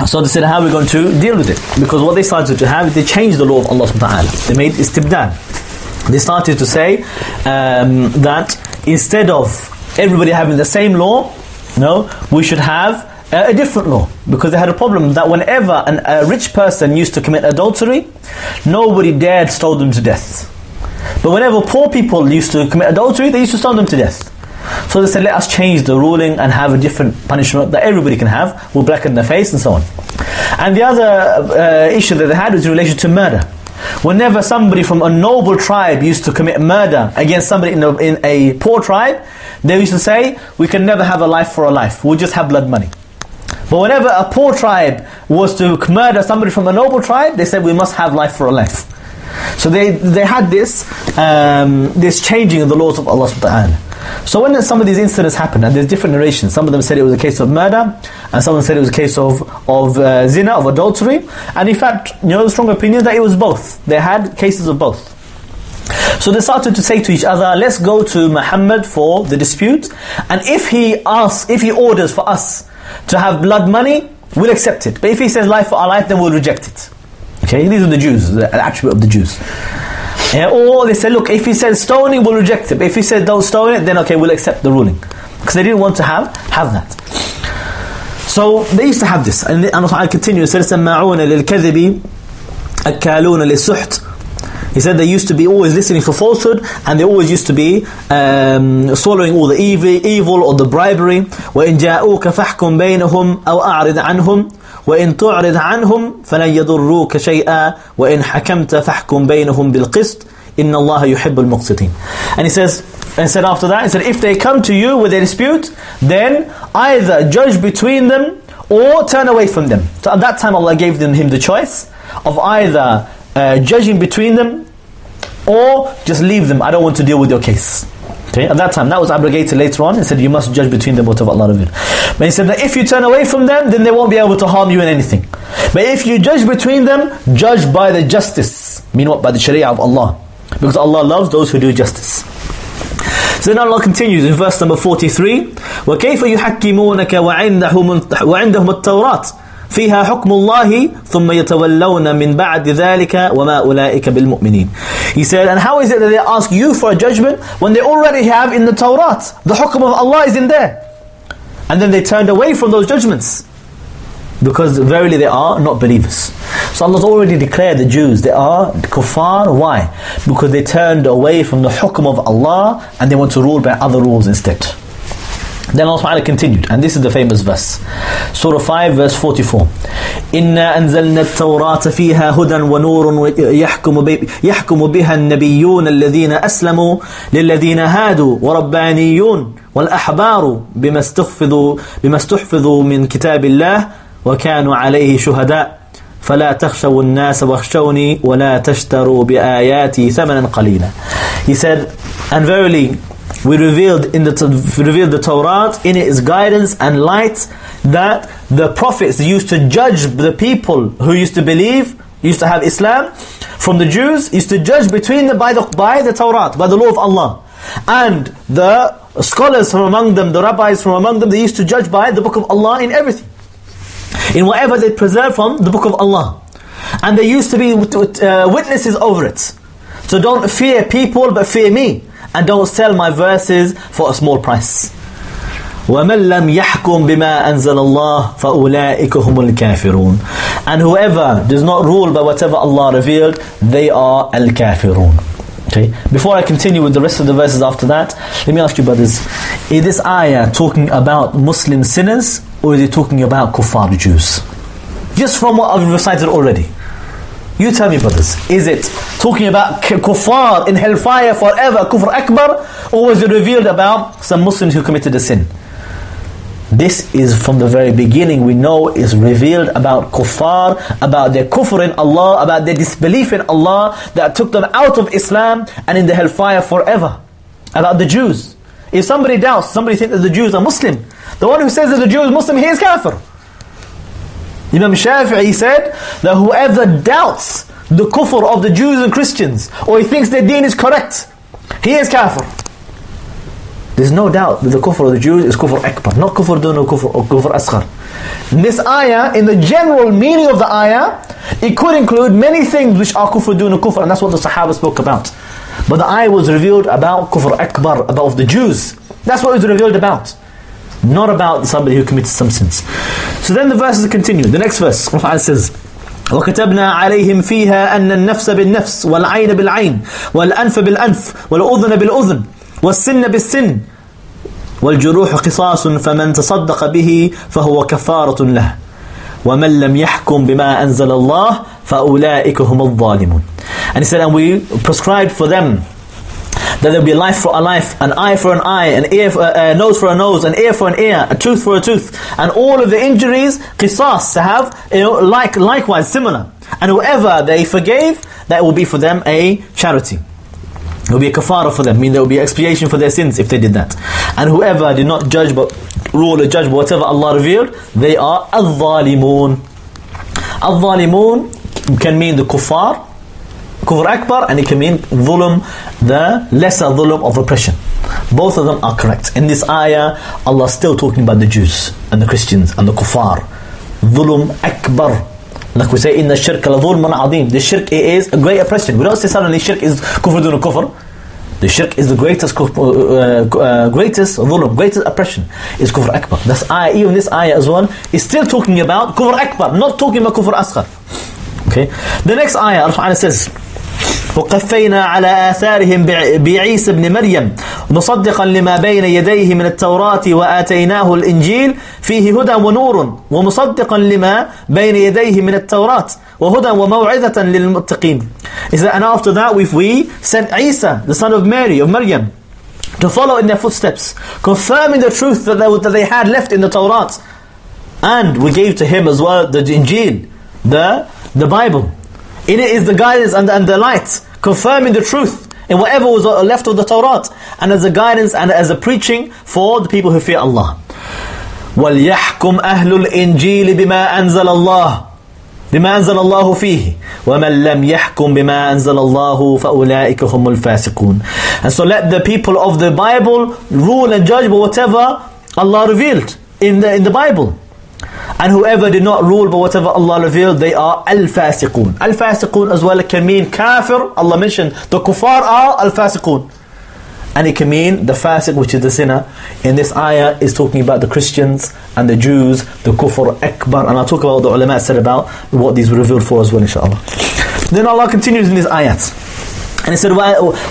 so they said, how are we going to deal with it? Because what they started to have, they changed the law of Allah subhanahu wa ta'ala. They made istibdal. They started to say um, that instead of everybody having the same law, no, we should have a, a different law. Because they had a problem that whenever an, a rich person used to commit adultery, nobody dared stone them to death. But whenever poor people used to commit adultery, they used to stone them to death. So they said, let us change the ruling and have a different punishment that everybody can have. We'll blacken their face and so on. And the other uh, issue that they had was in relation to murder. Whenever somebody from a noble tribe used to commit murder against somebody in a, in a poor tribe, they used to say, we can never have a life for a life. We'll just have blood money. But whenever a poor tribe was to murder somebody from a noble tribe, they said, we must have life for a life. So they, they had this, um, this changing of the laws of Allah subhanahu wa ta'ala. So when some of these incidents happened, and there's different narrations, some of them said it was a case of murder, and some of them said it was a case of, of uh, zina, of adultery, and in fact, you know, the strong opinion that it was both. They had cases of both. So they started to say to each other, let's go to Muhammad for the dispute, and if he asks, if he orders for us to have blood money, we'll accept it. But if he says life for our life, then we'll reject it. Okay, these are the Jews, the attribute of the Jews. Yeah, or they said, look, if he says stoning, we'll reject it. But if he says don't stone it, then okay, we'll accept the ruling. Because they didn't want to have, have that. So they used to have this. And I continue, it says, سَمَّعُونَ لِلْكَذِبِ أَكَّالُونَ لِلسُّحْتِ he said they used to be always listening for falsehood and they always used to be um, swallowing all the evil, evil or the bribery. وَإِن جَاءُوكَ فَحْكُمْ بَيْنَهُمْ أَوْ أَعْرِضْ عَنْهُمْ وإن تعرض عنهم فلن يضروك شيئا وإن حكمت فاحكم بينهم بالقسط إن الله يحب المقسطين and he says and said after that he said if they come to you with a dispute then either judge between them or turn away from them so at that time Allah gave them him the choice of either uh, judging between them or just leave them I don't want to deal with your case Okay, at that time, that was abrogated later on. He said you must judge between them whatever Allah revealed. But he said that if you turn away from them, then they won't be able to harm you in anything. But if you judge between them, judge by the justice. Mean what? By the Sharia of Allah. Because Allah loves those who do justice. So then Allah continues in verse number 43 وَكَيْفَ يُحَكِّمُونَكَ وَعِندَهُمُ التَّوْرَاتِ فيها حكم الله ثم يتولون من بعد ذلك وما أولئك بالمؤمنين He said, and how is it that they ask you for a judgment when they already have in the Torah, the hukum of Allah is in there. And then they turned away from those judgments. Because verily they are not believers. So Allah's already declared the Jews, they are kuffar. Why? Because they turned away from the hukum of Allah and they want to rule by other rules instead. Then Allah Ta'ala continued, and this is the famous verse. Surah 5, verse 44. إنا أنزلنا التوراة فيها هدى ونور يحكم, بها النبيون الذين أسلموا للذين هادوا وربانيون والأحبار بما استحفظوا, بما استحفظوا من كتاب الله وكانوا عليه شهداء فلا تخشوا الناس واخشوني ولا تشتروا بآياتي ثمنا قليلا. He said, and verily we revealed in the revealed the Torah in it is guidance and light that the prophets used to judge the people who used to believe used to have Islam from the Jews used to judge between them by the by the Torah by the law of Allah. And the scholars from among them the rabbis from among them they used to judge by the book of Allah in everything. In whatever they preserve from the book of Allah. And they used to be uh, witnesses over it. So don't fear people but fear me and don't sell my verses for a small price. وَمَنْ لَمْ يَحْكُمْ بِمَا أَنزَلَ اللَّهِ فَأُولَٰئِكَ هُمُ الْكَافِرُونَ And whoever does not rule by whatever Allah revealed, they are al-kafirun. Okay. Before I continue with the rest of the verses after that, let me ask you brothers, is this ayah talking about Muslim sinners or is it talking about kuffar Jews? Just from what I've recited already. You tell me, brothers, is it talking about kuffar in hellfire forever, kufr akbar, or was it revealed about some Muslims who committed a sin? This is from the very beginning we know is revealed about kuffar, about their kufr in Allah, about their disbelief in Allah that took them out of Islam and in the hellfire forever. About the Jews. If somebody doubts, somebody thinks that the Jews are Muslim, the one who says that the Jew is Muslim, he is kafir. Imam Shafi'i said that whoever doubts the kufr of the Jews and Christians, or he thinks their deen is correct, he is kafir. There's no doubt that the kufr of the Jews is kufr akbar, not kufr dun or kufr, or kufr asghar. In this ayah, in the general meaning of the ayah, it could include many things which are kufr dun or kufr, and that's what the Sahaba spoke about. But the ayah was revealed about kufr akbar, about the Jews. That's what it was revealed about not about somebody who committed some sins. So then the verses continue. The next verse, Quran says, وكتبنا عليهم فيها أن النفس بالنفس والعين بالعين والأنف بالأنف والأذن بالأذن والسن بالسن والجروح قصاص فمن تصدق به فهو كفارة له ومن لم يحكم بما أنزل الله فأولئك هم الظالمون And he said, and we prescribed for them that there'll be a life for a life, an eye for an eye, an ear for, uh, a nose for a nose, an ear for an ear, a tooth for a tooth, and all of the injuries, qisas, to have, you know, like, likewise, similar. And whoever they forgave, that will be for them a charity. It will be a kafara for them, meaning there will be expiation for their sins if they did that. And whoever did not judge but rule or judge whatever Allah revealed, they are al-zalimun. Al-zalimun can mean the kuffar, kufr akbar and it can mean dhulm, the lesser dhulm of oppression. Both of them are correct. In this ayah, Allah is still talking about the Jews and the Christians and the kuffar. Dhulm akbar. Like we say, in the shirk la adim. The shirk is a great oppression. We don't say suddenly shirk is kufr dun kufr. The shirk is the greatest, uh, uh, greatest dhulm, greatest oppression is kufr akbar. That's ayah, even this ayah as well is still talking about kufr akbar, not talking about kufr asghar. Okay. The next ayah, Allah says, وقفينا على آثارهم بعيسى بن مريم مصدقا لما بين يديه من التوراة وآتيناه الإنجيل فيه هدى ونور ومصدقا لما بين يديه من التوراة وهدى وموعظة للمتقين said, and after that we we sent Isa, the son of Mary, of Maryam, to follow in their footsteps, confirming the truth that they, that they had left in the Torah. And we gave to him as well the Injil, the, the Bible. In it is the guidance and the, and the light, confirming the truth in whatever was left of the Torah, and as a guidance and as a preaching for the people who fear Allah. وَلْيَحْكُمْ أَهْلُ الْإِنْجِيلِ بِمَا أَنزَلَ اللَّهُ بما أنزل الله فيه ومن لم يحكم بما أنزل الله فأولئك هم الفاسقون and so let the people of the Bible rule and judge by whatever Allah revealed in the, in the Bible and whoever did not rule by whatever Allah revealed they are al-fasiqun. Al-fasiqun as well can mean kafir. Allah mentioned the kuffar are al-fasiqun. And it can mean the fasiq which is the sinner. In this ayah is talking about the Christians and the Jews the kufr akbar. And I'll talk about what the ulama said about what these were revealed for as well inshallah. Then Allah continues in these ayats he said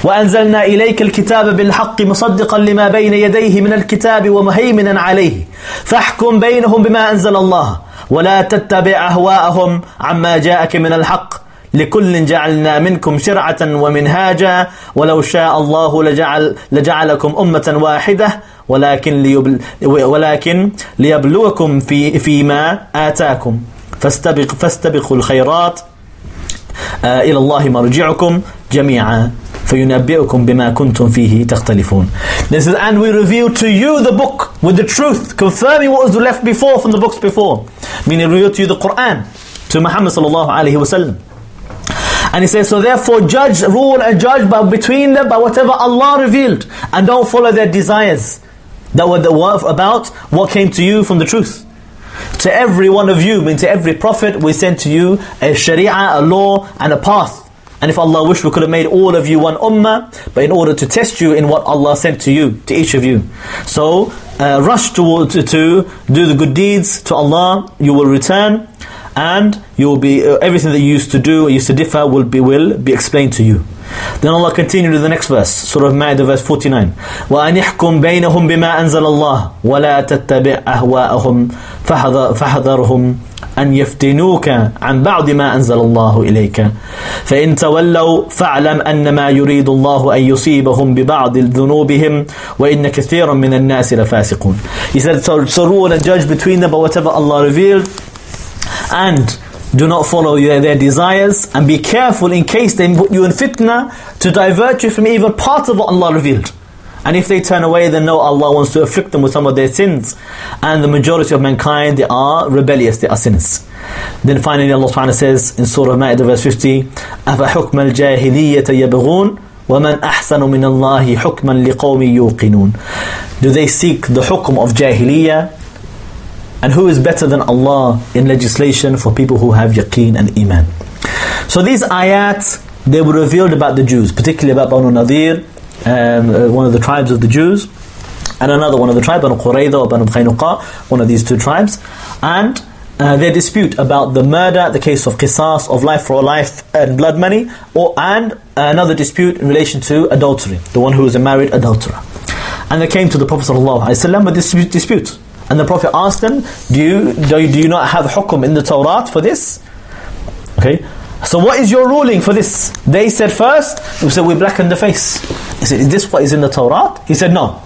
وأنزلنا إليك الكتاب بالحق مصدقا لما بين يديه من الكتاب ومهيمنا عليه. فاحكم بينهم بما أنزل الله ولا تتبع أهواءهم عما جاءك من الحق. لكل جعلنا منكم شرعة ومنهاجا ولو شاء الله لجعل لجعلكم أمة واحدة. ولكن ولكن ليبلوكم في فيما آتاكم. فاستبق فاستبقوا الخيرات. إلى الله مرجعكم جميعا فينبئكم بما كنتم فيه تختلفون. This is and we reveal to you the book with the truth, confirming what was left before from the books before. Meaning reveal to you the Quran to Muhammad sallallahu alaihi wasallam. And he says, so therefore judge, rule and judge by, between them by whatever Allah revealed. And don't follow their desires that were the, about what came to you from the truth. To every one of you, mean to every prophet, we sent to you a sharia, a law, and a path. And if Allah wished, we could have made all of you one ummah, but in order to test you in what Allah sent to you, to each of you. So, uh, rush to, to, to do the good deeds to Allah, you will return and you will be uh, everything that you used to do or used to differ will be will be explained to you. Then Allah continued to the next verse, Surah Ma'idah verse 49. وَأَنِ احْكُمْ بَيْنَهُمْ بِمَا أَنزَلَ اللَّهُ وَلَا تَتَّبِعْ أَهْوَاءَهُمْ فَحَذَرْهُمْ أن يفتنوك عن بعض ما أنزل الله إليك فإن تولوا فاعلم أنما يريد الله أن يصيبهم ببعض ذنوبهم وإن كثيرا من الناس لفاسقون He said so, so rule and judge between them by whatever Allah revealed and do not follow their, their, desires and be careful in case they put you in fitna to divert you from even part of what Allah revealed. And if they turn away, then know Allah wants to afflict them with some of their sins. And the majority of mankind, they are rebellious, they are sinners. Then finally Allah subhanahu says in Surah Ma'idah verse 50, أَفَحُكْمَ الْجَاهِلِيَّةَ يَبْغُونَ وَمَنْ أَحْسَنُ مِنَ اللَّهِ حُكْمًا لِقَوْمٍ يُوقِنُونَ Do they seek the hukm of jahiliyyah and who is better than Allah in legislation for people who have yaqeen and iman? So these ayat, they were revealed about the Jews, particularly about Banu Nadir, um, uh, one of the tribes of the Jews, and another one of the tribes, Banu Qurayza or Banu Qaynuqa, one of these two tribes, and uh, their dispute about the murder, the case of qisas, of life for life and blood money, or and another dispute in relation to adultery, the one who is a married adulterer. And they came to the Prophet ﷺ with this dispute. And the Prophet asked them, do you, do you, do you not have hukum in the Torah for this? Okay. So what is your ruling for this? They said first, we said we blacken the face. He said, is this what is in the Torah? He said, no.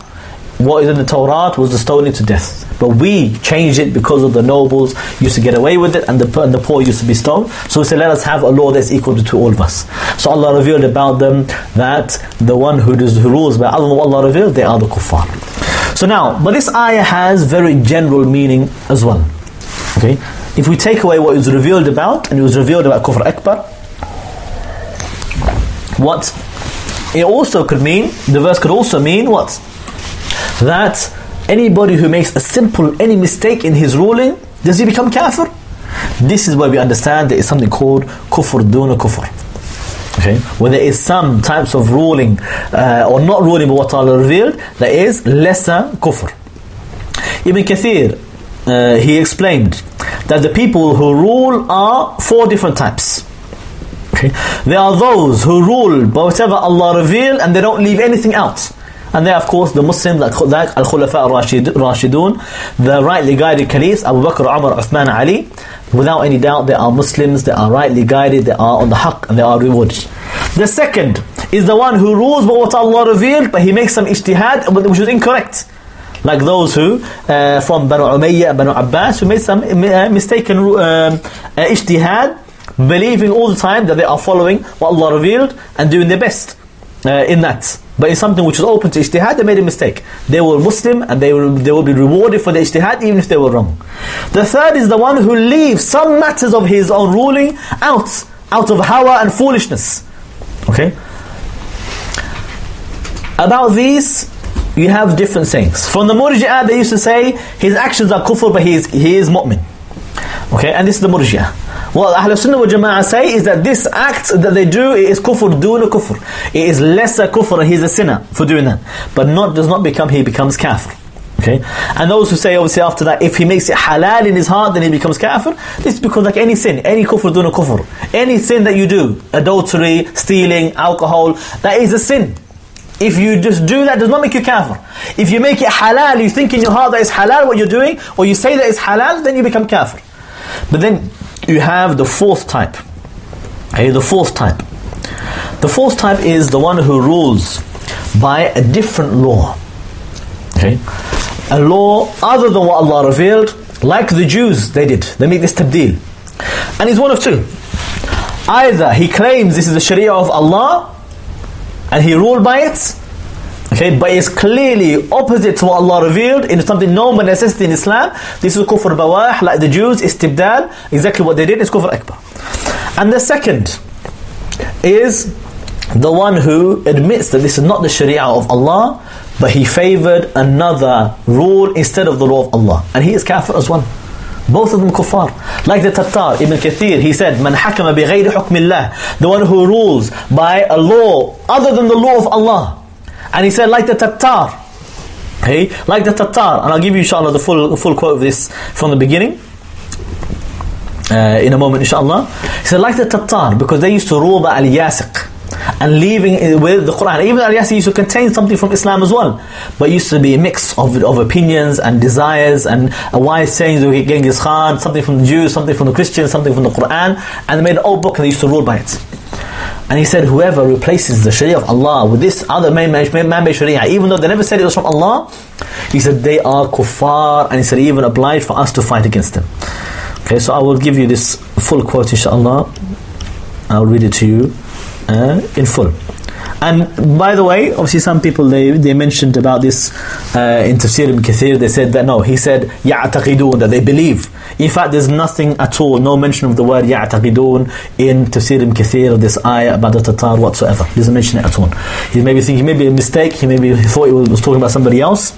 What is in the Torah was the stoning to death. But we changed it because of the nobles used to get away with it and the, and the poor used to be stoned. So we said, let us have a law that's equal to all of us. So Allah revealed about them that the one who, does, who rules by Allah, Allah revealed, they are the kuffar. So now, but this ayah has very general meaning as well. Okay? If we take away what is revealed about, and it was revealed about Kufr Akbar, what it also could mean, the verse could also mean what? That anybody who makes a simple, any mistake in his ruling, does he become kafir? This is where we understand there is something called kufr duna kufr. Okay, when there is some types of ruling uh, or not ruling but what Allah revealed, there is lesser kufr. Ibn Kathir, uh, he explained that the people who rule are four different types. Okay, there are those who rule by whatever Allah revealed and they don't leave anything out. And they of course the Muslims like, like Al-Khulafa al-Rashidun, the rightly guided caliphs, Abu Bakr, Umar, Uthman, Ali. Without any doubt they are Muslims, they are rightly guided, they are on the haqq and they are rewarded. The second is the one who rules by what Allah revealed but he makes some ijtihad which is incorrect. Like those who, uh, from Banu Umayyah, Banu Abbas, who made some uh, mistaken um, uh, ijtihad, believing all the time that they are following what Allah revealed and doing their best uh, in that. But in something which is open to ijtihad, they made a mistake. They were Muslim and they will, they will be rewarded for the ijtihad even if they were wrong. The third is the one who leaves some matters of his own ruling out, out of hawa and foolishness. Okay? About these, you have different sayings. From the Murji'ah, they used to say, his actions are kufr, but he is, he is mu'min. Okay, and this is the Murji'ah. What Ahl Sunnah wal Jama'ah say is that this act that they do is kufr, duna kufr. It is lesser kufr, he's a sinner for doing that. But not does not become, he becomes kafir. Okay? And those who say obviously after that, if he makes it halal in his heart, then he becomes kafir. This is because like any sin, any kufr, duna kufr. Any sin that you do, adultery, stealing, alcohol, that is a sin. If you just do that, does not make you kafir. If you make it halal, you think in your heart that it's halal what you're doing, or you say that it's halal, then you become kafir. But then you have the fourth type. Okay, the fourth type. The fourth type is the one who rules by a different law. Okay? A law other than what Allah revealed, like the Jews they did. They make this tabdeel. And he's one of two. Either he claims this is the Sharia of Allah and he ruled by it, Okay, but it's clearly opposite to what Allah revealed in something known by necessity in Islam. This is kufr bawah, like the Jews, istibdal. Exactly what they did is kufr akbar. And the second is the one who admits that this is not the sharia of Allah, but he favored another rule instead of the law of Allah. And he is kafir as well. Both of them kuffar. Like the Tattar, Ibn Kathir, he said, Man hakama bi hukmillah. The one who rules by a law other than the law of Allah. And he said, like the Tattar. Hey, like the Tattar. And I'll give you, inshallah, the full, full quote of this from the beginning. Uh, in a moment, inshallah. He said, like the Tattar, because they used to rule by al-Yasiq. And leaving with the Quran. Even al-Yasiq used to contain something from Islam as well. But used to be a mix of, of opinions and desires and wise sayings of Genghis Khan, something from the Jews, something from the Christians, something from the Quran. And they made an old book and they used to rule by it. And he said, whoever replaces the Sharia of Allah with this other man-made man Sharia, even though they never said it was from Allah, he said they are kuffar, and he said even obliged for us to fight against them. Okay, so I will give you this full quote, inshallah. I'll read it to you uh, in full. And by the way, obviously some people they, they mentioned about this uh, in Tafsir ibn Kathir, they said that no, he said يَعْتَقِدُونَ that they believe. In fact, there's nothing at all, no mention of the word يَعْتَقِدُون in Tafsir ibn Kathir, this ayah about the Tatar whatsoever. He doesn't mention it at all. He maybe thinking maybe a mistake, he maybe he thought he was talking about somebody else.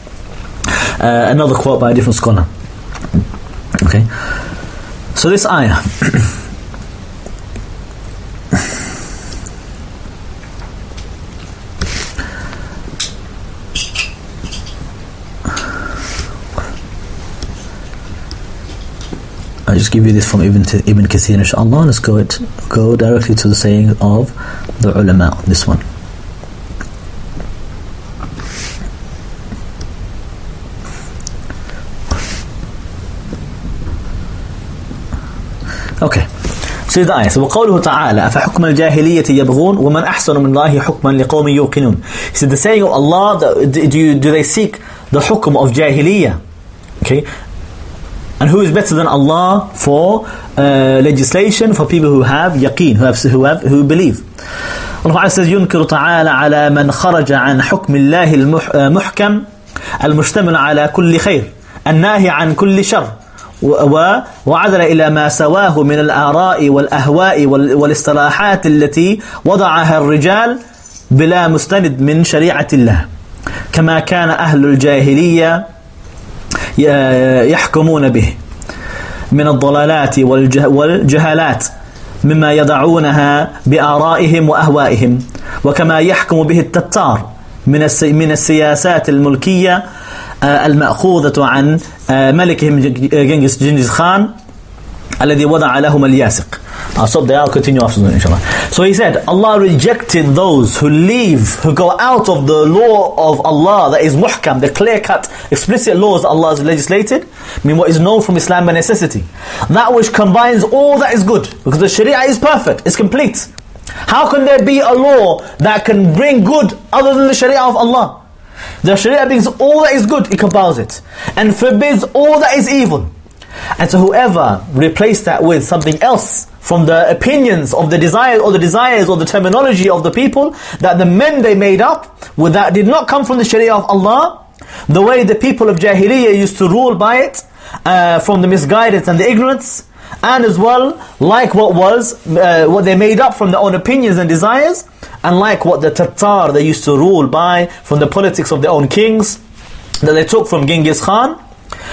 Uh, another quote by a different scholar. Okay. So this ayah I'll just give you this from Ibn, Ibn Kathir inshaAllah. Let's go, it, go directly to the saying of the ulama, this one. Okay. So the ayah. So وقوله تعالى أفحكم الجاهلية يبغون ومن أحسن من الله حكما لقوم يوقنون. He said the saying of Allah, do, you, do they seek the hukm of jahiliyyah? Okay. And who is better than Allah for uh, legislation for people who have yaqeen, who have who have who believe. Allah says ينكر تعالى على من خرج عن حكم الله المحكم المشتمل على كل خير الناهي عن كل شر وعدل إلى ما سواه من الآراء والأهواء والاصطلاحات التي وضعها الرجال بلا مستند من شريعة الله كما كان أهل الجاهلية يحكمون به من الضلالات والجهالات مما يضعونها بآرائهم وأهوائهم وكما يحكم به التتار من من السياسات الملكية آه، المأخوذة عن آه، ملكهم جنجس خان الذي وضع لهم الياسق. I'll stop there, I'll continue after that, inshallah. So he said, Allah rejected those who leave, who go out of the law of Allah that is muhkam, the clear-cut, explicit laws Allah has legislated. I mean, what is known from Islam by necessity. That which combines all that is good. Because the Sharia is perfect, it's complete. How can there be a law that can bring good other than the Sharia of Allah? The Sharia brings all that is good, it compiles it. And forbids all that is evil. And so whoever replaced that with something else from the opinions of the desires or the desires or the terminology of the people that the men they made up with that did not come from the Sharia of Allah the way the people of Jahiliyyah used to rule by it uh, from the misguidance and the ignorance and as well like what was uh, what they made up from their own opinions and desires and like what the Tatar they used to rule by from the politics of their own kings that they took from Genghis Khan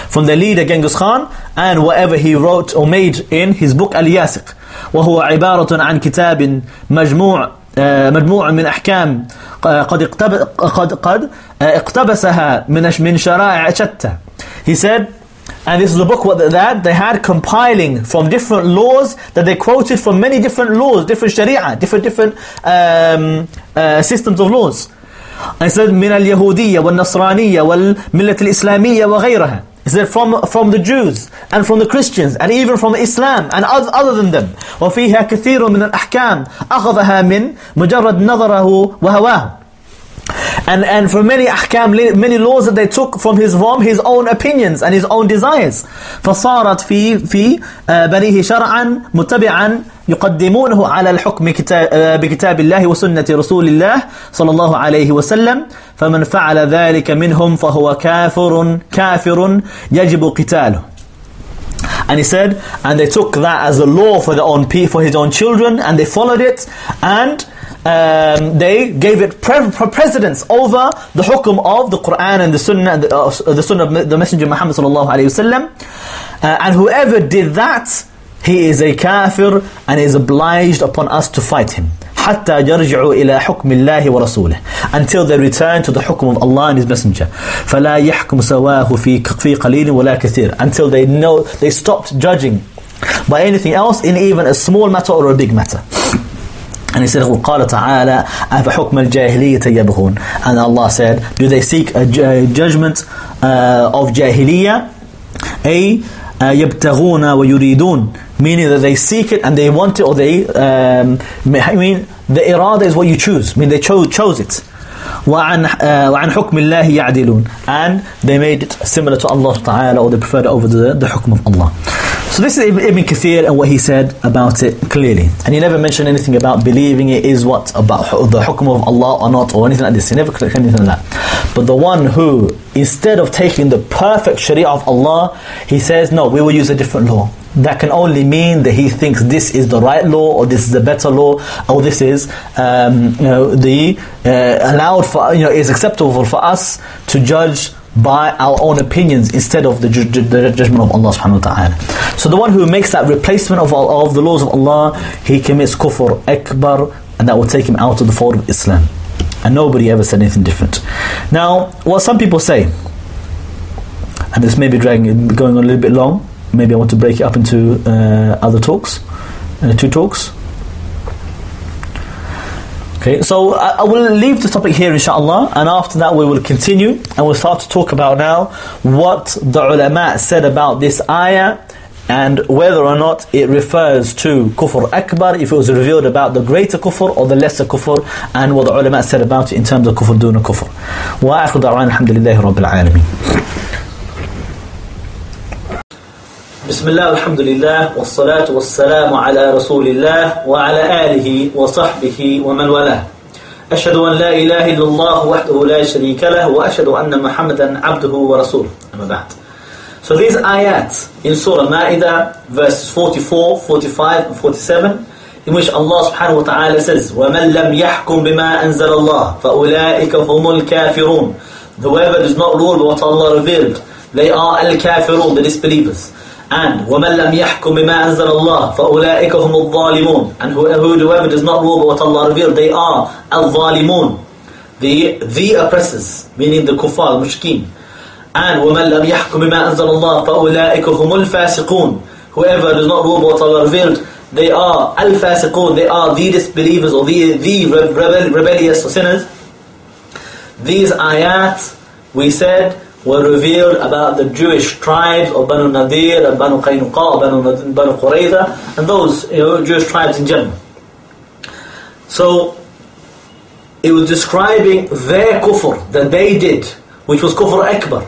from the leader Genghis Khan and whatever he wrote or made in his book Al-Yasiq وهو عبارة عن كتاب مجموع مجموع من أحكام قد قد قد اقتبسها من من شرائع شتى He said and this is the book that they had compiling from different laws that they quoted from many different laws, different sharia, different different um, uh, systems of laws. And he said من اليهودية والنصرانية والملة الإسلامية وغيرها. He said from, from the Jews and from the Christians and even from Islam and other, other than them. وفيها كثير من الأحكام أخذها من مجرد نظره وهواه. And, and for many ahkam, many laws that they took from his from his own opinions and his own desires. فصارت في في بنيه شرعا متبعا يقدمونه على الحكم بكتاب الله وسنة رسول الله صلى الله عليه وسلم فمن فعل ذلك منهم فهو كافر كافر يجب قتاله And he said, and they took that as a law for their own for his own children, and they followed it, and um, they gave it pre precedence over the hukum of the Quran and the Sunnah, the, uh, the Sunnah of the Messenger Muhammad sallallahu alaihi wasallam. Uh, and whoever did that, he is a kafir and is obliged upon us to fight him. حتى يرجعوا إلى حكم الله ورسوله until they return to the حكم of Allah and His Messenger فلا يحكم سواه في في قليل ولا كثير until they know they stopped judging by anything else in even a small matter or a big matter and he said, قال تعالى أفحكم الجاهلية يبغون And Allah said, do they seek a judgment uh, of jahiliyyah? أي يبتغون ويريدون meaning that they seek it and they want it or they um, I mean the irada is what you choose I mean they chose, chose it وعن وعن حكم الله يعدلون and they made it similar to Allah Ta'ala or they preferred it over the, the حكم of Allah so this is Ibn Kathir and what he said about it clearly and he never mentioned anything about believing it is what about the حكم of Allah or not or anything like this he never clicked anything like that but the one who instead of taking the perfect sharia of Allah he says no we will use a different law that can only mean that he thinks this is the right law or this is the better law or this is um, you know, the uh, allowed for you know is acceptable for us to judge by our own opinions instead of the, ju the judgment of Allah subhanahu wa ta'ala. So the one who makes that replacement of, of the laws of Allah, he commits kufr akbar and that will take him out of the fold of Islam. And nobody ever said anything different. Now, what some people say, and this may be dragging, going on a little bit long, maybe I want to break it up into uh, other talks, uh, two talks. Okay, so I, I, will leave the topic here inshallah and after that we will continue and we'll start to talk about now what the ulama said about this ayah and whether or not it refers to kufr akbar if it was revealed about the greater kufr or the lesser kufr and what the ulama said about it in terms of kufr duna kufr wa akhu da'wan alhamdulillahi rabbil alamin بسم الله والحمد لله والصلاة والسلام على رسول الله وعلى آله وصحبه ومن والاه. أشهد أن لا إله إلا الله وحده لا شريك له وأشهد أن محمدا عبده ورسوله. أما بعد. So these ayat in Surah Ma'idah verses 44, 45 and 47 in which Allah subhanahu wa ta'ala says وَمَنْ لَمْ يَحْكُمْ بِمَا أَنزَلَ اللَّهِ فَأُولَٰئِكَ هُمُ الْكَافِرُونَ. Whoever does not rule what Allah revealed they are al-kafirun, the disbelievers. And وَمَنْ لَمْ يَحْكُمْ بِمَا أَنزَلَ اللَّهِ فَأُولَٰئِكَ هُمُ الظَّالِمُونَ And whoever does not rule by what Allah revealed, they are al-zalimun, the, the oppressors, meaning the kuffar, mushrikeen. And وَمَنْ لَمْ يَحْكُمْ بِمَا أَنزَلَ اللَّهِ فَأُولَٰئِكَ هُمُ الْفَاسِقُونَ Whoever does not rule by what Allah revealed, they are al-fasiqun, they are the disbelievers or the, the rebel, rebellious sinners. These ayat, we said, were revealed about the Jewish tribes of Banu Nadir and Banu Qaynuqa, Banu, Banu Qurayza, and those you know, Jewish tribes in general. So, it was describing their kufr that they did, which was kufr akbar.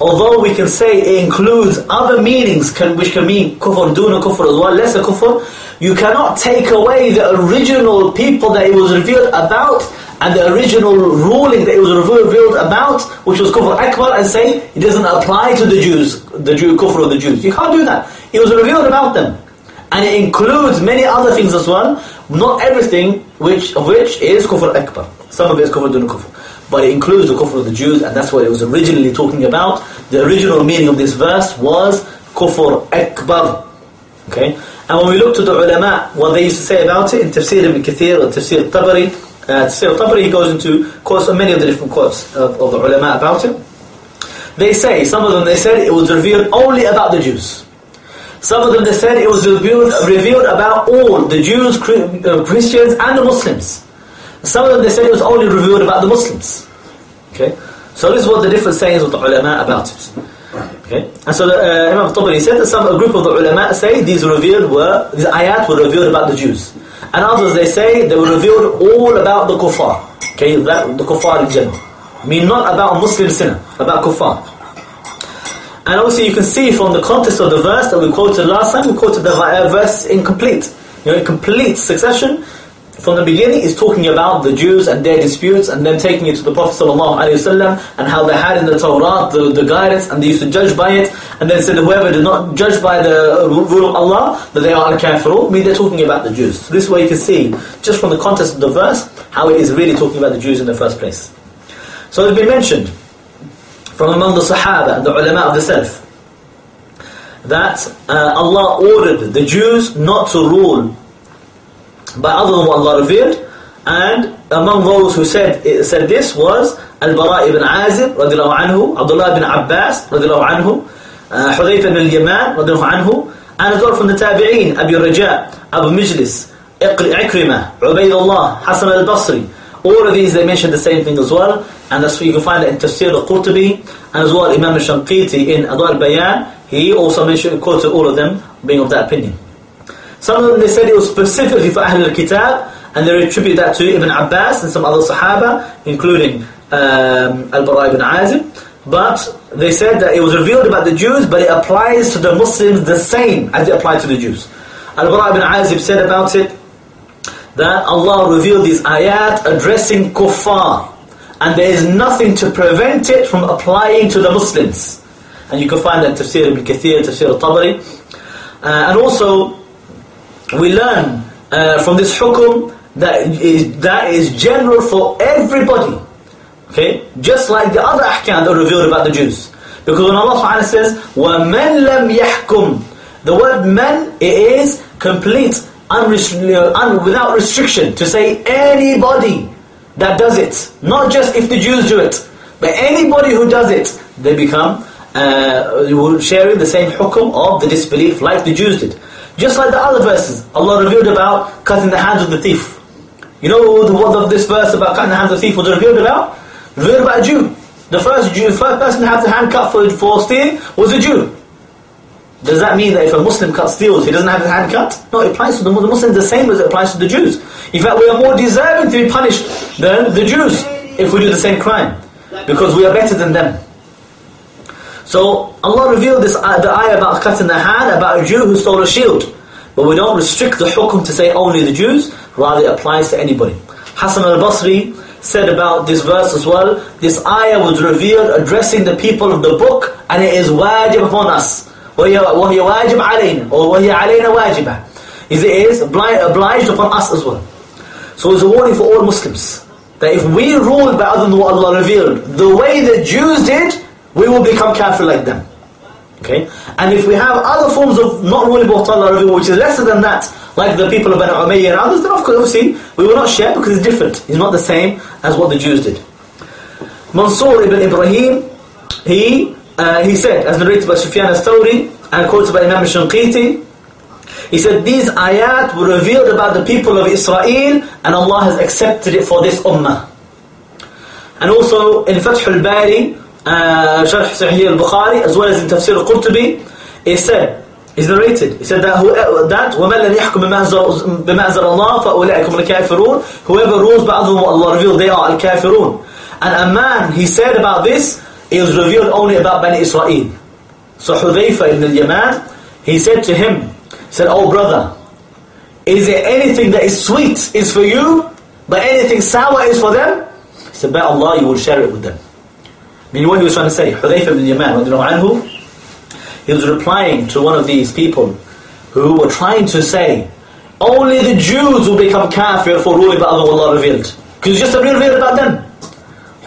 Although we can say it includes other meanings can, which can mean kufr, duna kufr as well, lesser kufr, you cannot take away the original people that it was revealed about and the original ruling that it was revealed about, which was kufr akbar, and say it doesn't apply to the Jews, the Jew kufr of the Jews. You can't do that. It was revealed about them. And it includes many other things as well, not everything which of which is kufr akbar. Some of it is kufr duna kufr but it includes the kufr of the Jews, and that's what it was originally talking about. The original meaning of this verse was kufr akbar. Okay? And when we look to the ulama, what they used to say about it in Tafsir ibn Kathir or Tafsir Tabari, uh, Tafsir Tabari, he goes into quotes on many of the different quotes of, of the ulama about him. They say, some of them they said it was revealed only about the Jews. Some of them they said it was revealed, revealed about all, the Jews, uh, Christians and the Muslims. Some of them they said it was only revealed about the Muslims. Okay, so this is what the different sayings of the ulama about it. Okay, and so the, uh, Imam Tabari said that some a group of the ulama say these revealed were these ayat were revealed about the Jews, and others they say they were revealed all about the kuffar. Okay, that, the kuffar in general, I mean not about Muslim sinner, about kuffar. And also you can see from the context of the verse that we quoted last time, we quoted the uh, verse incomplete, you know, in complete succession from the beginning is talking about the Jews and their disputes and then taking it to the Prophet ﷺ and how they had in the Torah the, the guidance and they used to judge by it and then said whoever did not judge by the rule of Allah that they are al-kafirun, mean they're talking about the Jews. So this way you can see, just from the context of the verse, how it is really talking about the Jews in the first place. So it's been mentioned from among the Sahaba and the ulama of the Salaf that uh, Allah ordered the Jews not to rule by other than what Allah revealed. And among those who said said this was Al-Bara ibn Azib radiallahu anhu, Abdullah ibn Abbas radiallahu anhu, uh, Hudayfa ibn al-Yaman radiallahu anhu, and as well from the Tabi'een, Abu Raja, Abu Mijlaz, Ikrimah, Ubaidullah, Hassan al-Basri. All of these, they mentioned the same thing as well. And that's where you can find it in Tafsir al-Qurtubi, and as well Imam al-Shanqiti in Adwa al-Bayan. He also mentioned, quoted all of them being of that opinion. Some of them they said it was specifically for Ahlul Kitab, and they attribute that to Ibn Abbas and some other Sahaba, including um, Al-Bara ibn Azib. But they said that it was revealed about the Jews, but it applies to the Muslims the same as it applied to the Jews. Al-Bara ibn Azib said about it that Allah revealed these ayat addressing kuffar, and there is nothing to prevent it from applying to the Muslims. And you can find that in Tafsir ibn Kathir, Tafsir al-Tabari. Uh, and also, we learn uh, from this hukum that is, that is general for everybody. Okay? Just like the other ahkam that are revealed about the Jews. Because when Allah Subhanahu says, وَمَنْ لَمْ يَحْكُمْ The word man, it is complete, un without restriction, to say anybody that does it. Not just if the Jews do it, but anybody who does it, they become uh, sharing the same hukum of the disbelief like the Jews did. Just like the other verses, Allah revealed about cutting the hands of the thief. You know the word of this verse about cutting the hands of the thief was revealed about? Revealed about a Jew. The first Jew, first person to have the hand cut for, for stealing was a Jew. Does that mean that if a Muslim cuts steals, he doesn't have his hand cut? No, it applies to the Muslims the same as it applies to the Jews. In fact, we are more deserving to be punished than the Jews if we do the same crime. Because we are better than them. So Allah revealed this uh, the ayah about cutting the hand about a Jew who stole a shield. But we don't restrict the hukum to say only the Jews, rather it applies to anybody. Hassan al-Basri said about this verse as well, this ayah was revealed addressing the people of the book and it is wajib upon us. وَهِيَ wajib عَلَيْنَا or وَهِيَ عَلَيْنَا وَاجِبًا is It is obliged upon us as well. So it's a warning for all Muslims that if we rule by other than what Allah revealed, the way the Jews did, we will become kafir like them. Okay? And if we have other forms of not ruling by Allah revealed, which is lesser than that, like the people of Banu Umayyah and others, then of course, obviously, we will not share because it's different. It's not the same as what the Jews did. Mansur ibn Ibrahim, he, uh, he said, as narrated by Sufyan al-Thawri, and quoted by Imam al-Shanqiti, he said, these ayat were revealed about the people of Israel, and Allah has accepted it for this ummah. And also in Fath al-Bari, uh, Sharh Sahih al-Bukhari, as well as in Tafsir al-Qurtubi, he said, he's narrated, he said that, who, that وَمَنْ لَنْ يَحْكُمْ بِمَا أَنزَلَ اللَّهِ فَأُولَٰئِكُمْ الْكَافِرُونَ Whoever rules by other than what Allah revealed, they are al-kafirun. And a man, he said about this, it was revealed only about Bani Israel. So Hudayfa ibn al-Yaman, he said to him, he said, Oh brother, is there anything that is sweet is for you, but anything sour is for them? He said, by Allah, you will share it with them. Meaning what he was trying to say, Hudayfa ibn al-Yaman, anhu, he was replying to one of these people who were trying to say, only the Jews will become kafir for ruling by Allah, Allah revealed. Because it's just a revealed about them.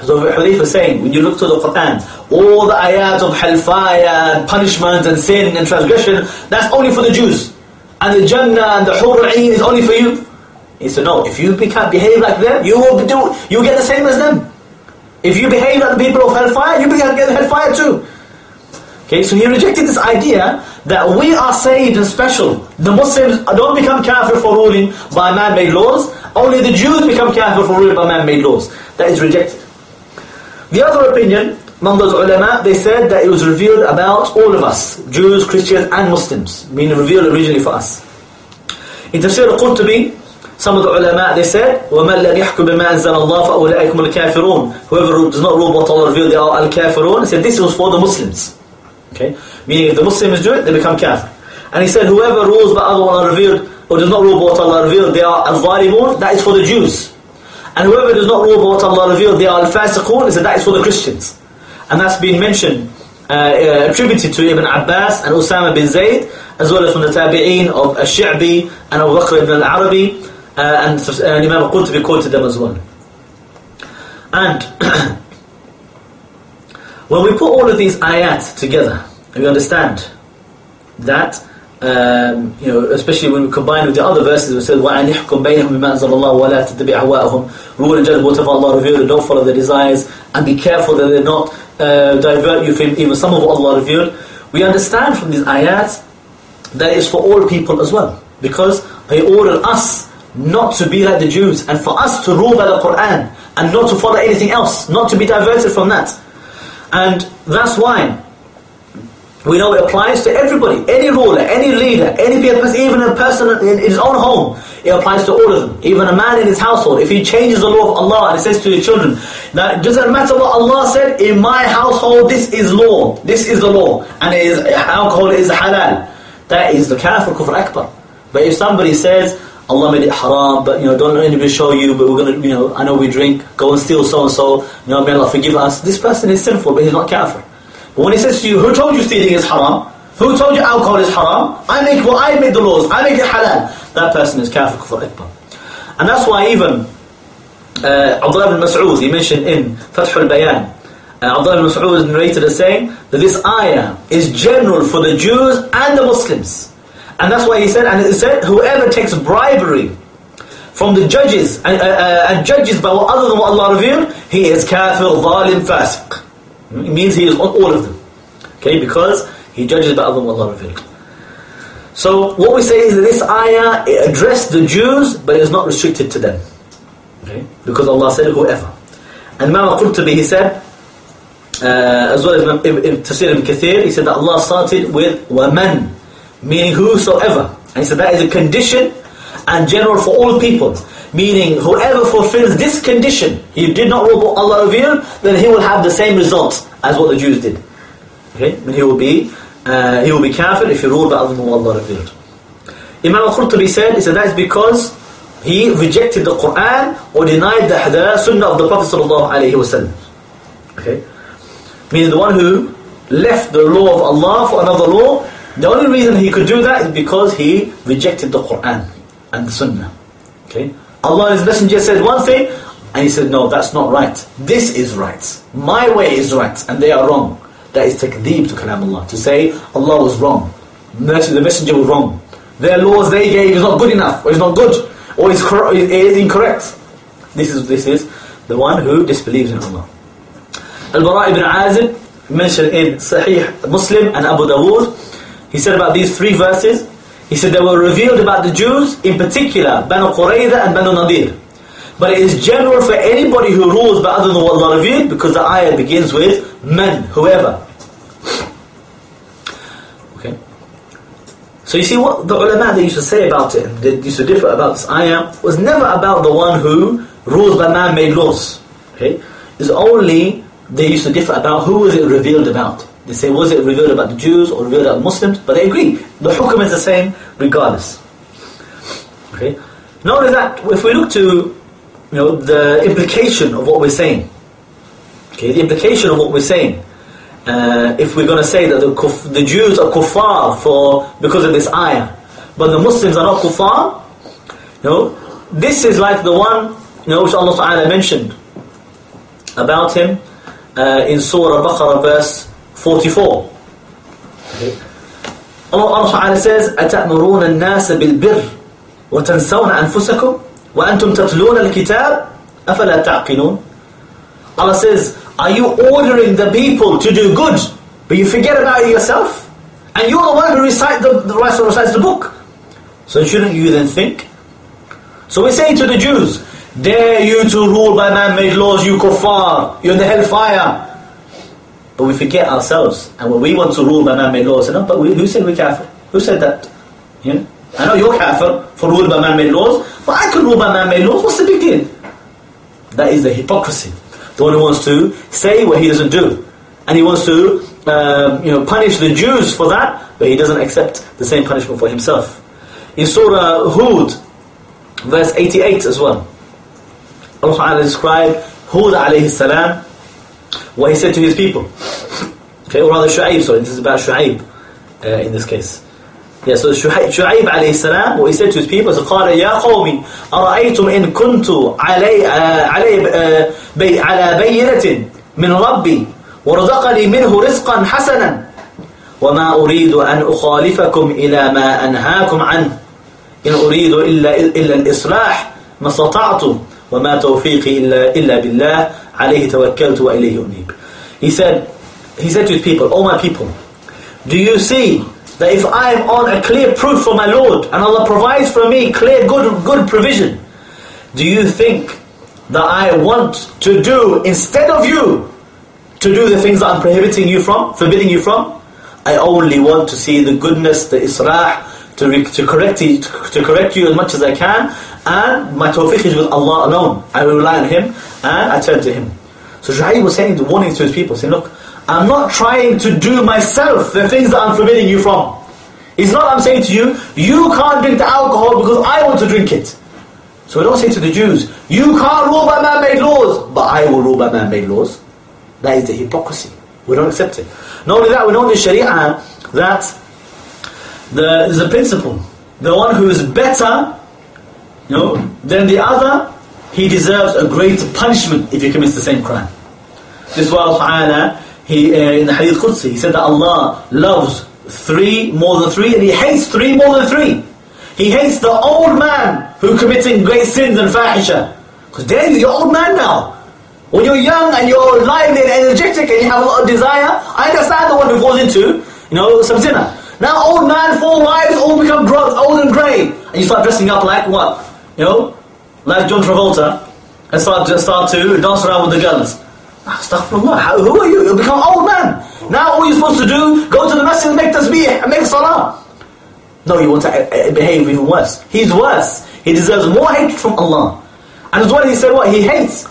So Hudayfa saying, when you look to the Quran, all the ayat of hellfire and punishment and sin and transgression, that's only for the Jews. And the Jannah and the Hur is only for you. He said, no, if you become, behave like them, you will do, you get the same as them. If you behave like the people of hellfire, you begin to get hellfire too. Okay, so he rejected this idea that we are saved and special. The Muslims don't become kafir for ruling by man-made laws. Only the Jews become kafir for ruling by man-made laws. That is rejected. The other opinion, among those ulama, they said that it was revealed about all of us, Jews, Christians and Muslims, meaning revealed originally for us. In Tafsir al-Qurtubi, some of the ulama, they said, وَمَنْ لَمْ يَحْكُمْ بِمَا أَنزَلَ اللَّهُ فَأُولَٰئِكُمُ الْكَافِرُونَ Whoever does not rule what Allah revealed, they are al-kafirun. He said, this was for the Muslims. Okay? Meaning if the Muslims do it, they become kafir. And he said, whoever rules by other Allah revealed, or does not rule by what Allah revealed, they are al-zalimun, that is for the Jews. And whoever does not rule by what Allah revealed, they are al-fasiqun, said that is for the Christians. And that's been mentioned, uh, uh, attributed to Ibn Abbas and Usama bin Zayd, as well as from the tabi'een of Al-Shi'bi and Abu Bakr ibn al-Arabi, uh, and, uh, and Imam Qurtubi quoted them as well. And when we put all of these ayat together, we understand that um, you know, especially when we combine with the other verses, we said, وَأَنِحْكُمْ بَيْنَهُمْ بِمَا أَنزَلَ اللَّهُ وَلَا تَتَّبِعْ أَهْوَاءَهُمْ Rule and judge whatever Allah revealed and don't follow their desires and be careful that they not uh, divert you from even some of what Allah revealed. We understand from these ayats that is for all people as well because they ordered us not to be like the Jews and for us to rule by the Qur'an and not to follow anything else, not to be diverted from that. And that's why we know it applies to everybody, any ruler, any leader, any person, even a person in his own home. It applies to all of them. Even a man in his household, if he changes the law of Allah and he says to his children, that it doesn't matter what Allah said, in my household this is law, this is the law, and it is, alcohol is halal. That is the kafir kufr akbar. But if somebody says, Allah made it haram, but you know, don't let anybody show you, but we're gonna, you know, I know we drink, go and steal so and so, you know, may Allah forgive us. This person is sinful, but he's not kafir. But when he says to you, who told you stealing is haram? Who told you alcohol is haram? I make well, I made the laws, I make it halal. That person is kafir kufr akbar. And that's why even uh, Abdullah ibn Mas'ud, he mentioned in Fath al-Bayan, uh, Abdullah ibn Mas'ud narrated as saying that this ayah is general for the Jews and the Muslims. And that's why he said, and he said, whoever takes bribery from the judges and, uh, uh, and judges by what other than what Allah revealed, he is kafir, zalim, fasiq. It means he is on all of them. Okay, because he judges by other than Allah revealed. So what we say is that this ayah it addressed the Jews, but it is not restricted to them. Okay, because Allah said whoever. And Imam al-Qurtubi he said, uh, as well as in Tafsir ibn Kathir, he said that Allah started with وَمَن, meaning whosoever. And he said that is a condition and general for all people. Meaning, whoever fulfills this condition, he did not rule Allah revealed, then he will have the same results as what the Jews did. Okay, and he will be uh, he will be kafir if he ruled by other than Allah revealed. Imam al-Qurtubi said, he said that is because he rejected the Quran or denied the, the Sunnah of the Prophet sallallahu alaihi wasallam. Okay, meaning the one who left the law of Allah for another law. The only reason he could do that is because he rejected the Quran and the Sunnah. Okay. Allah and His Messenger said one thing, and He said, no, that's not right. This is right. My way is right, and they are wrong. that is takdeeb to kalam Allah. To say Allah was wrong, the messenger was wrong, their laws they gave is not good enough, or is not good, or is, cor- is incorrect. This is this is the one who disbelieves in Allah. Al-Bara ibn Azib mentioned in Sahih Muslim and Abu Dawood, he said about these three verses, he said they were revealed about the Jews, in particular, Banu Qurayza and Banu Nadir. But it is general for anybody who rules by other than what Allah revealed, because the ayah begins with men, whoever. Okay. So you see what the ulama they used to say about it, they used to differ about this ayah, was never about the one who rules by man-made laws. Okay. It's only they used to differ about who was it revealed about. They say, was it revealed about the Jews or revealed about Muslims? But they agree. The hukum is the same regardless. Okay? Notice that if we look to you know, the implication of what we're saying, okay, the implication of what we're saying, uh, if we're going to say that the, kuf, the Jews are kuffar for, because of this ayah, but the Muslims are not kuffar, you know, this is like the one you know, which Allah Ta'ala mentioned about him uh, in Surah Baqarah verse 44. Okay. Allah, Allah Ta'ala says, أَتَأْمُرُونَ النَّاسَ بِالْبِرِّ وَتَنْسَوْنَ أَنفُسَكُمْ وَأَنْتُمْ تَتْلُونَ الْكِتَابِ أَفَلَا تَعْقِلُونَ Allah says, are you ordering the people to do good, but you forget about it yourself? And you're the one who recite the, the rest recites the book. So shouldn't you then think? So we're saying to the Jews, dare you to rule by man-made laws, you kuffar, you're in the hellfire. But we forget ourselves. And when we want to rule by man-made laws, no, but we, who said we're kafir? Who said that? You know? I know you're kafir for ruling by man-made laws, but I can rule by man-made laws. What's the big deal? That is the hypocrisy. The one who wants to say what he doesn't do. And he wants to um, you know, punish the Jews for that, but he doesn't accept the same punishment for himself. In Surah Hud, verse 88 as well, Allah Ta'ala described Hud alayhi salam, what he said to his people. Okay, or rather Shu'aib, sorry, this is about Shu'aib uh, in this case. Yeah, so Shu'aib, alayhi salam, what he said to his people is, قال يا قومي أرأيتم إن كنت علي, علي بي على بينة من ربي ورزقني منه رزقا حسنا وما أريد أن أخالفكم إلى ما أنهاكم عنه إن أريد إلا, إلا الإصلاح ما استطعت وما توفيقي إلا, إلا بالله عليه توكلت وإليه أنيب He said, he said to his people, "O my people, do you see that if I am on a clear proof for my Lord, and Allah provides for me clear good, good provision, do you think that I want to do instead of you to do the things that I'm prohibiting you from, forbidding you from? I only want to see the goodness, the islah, to, to, correct, you, to correct you as much as I can, and my tawfiq is with Allah alone. I rely on Him, and I turn to Him. So Shu'aib was saying, the warning to his people, saying, look, I'm not trying to do myself the things that I'm forbidding you from. It's not I'm saying to you, you can't drink the alcohol because I want to drink it. So we don't say to the Jews, you can't rule by man-made laws, but I will rule by man-made laws. That is the hypocrisy. We don't accept it. Not only that, we know in the Sharia that the, there's a principle. The one who is better know, than the other, he deserves a greater punishment if he commits the same crime. This is why Allah he, uh, in the Hadith Qudsi, he said that Allah loves three more than three, and He hates three more than three. He hates the old man who committing great sins and fahisha. Because there you, you're old man now. When you're young and you're lively and energetic and you have a lot of desire, I understand the one who falls into, you know, some sinner. Now old man, four wives, all become old and grey. And you start dressing up like what? You know? Like John Travolta. And start to, start to dance around with the girls. Astaghfirullah, How, who are you? You'll become old man. Now all you're supposed to do, go to the masjid and make tasbih and make salah. No, you want to uh, uh, behave even worse. He's worse. He deserves more hatred from Allah. And as well he said what? He hates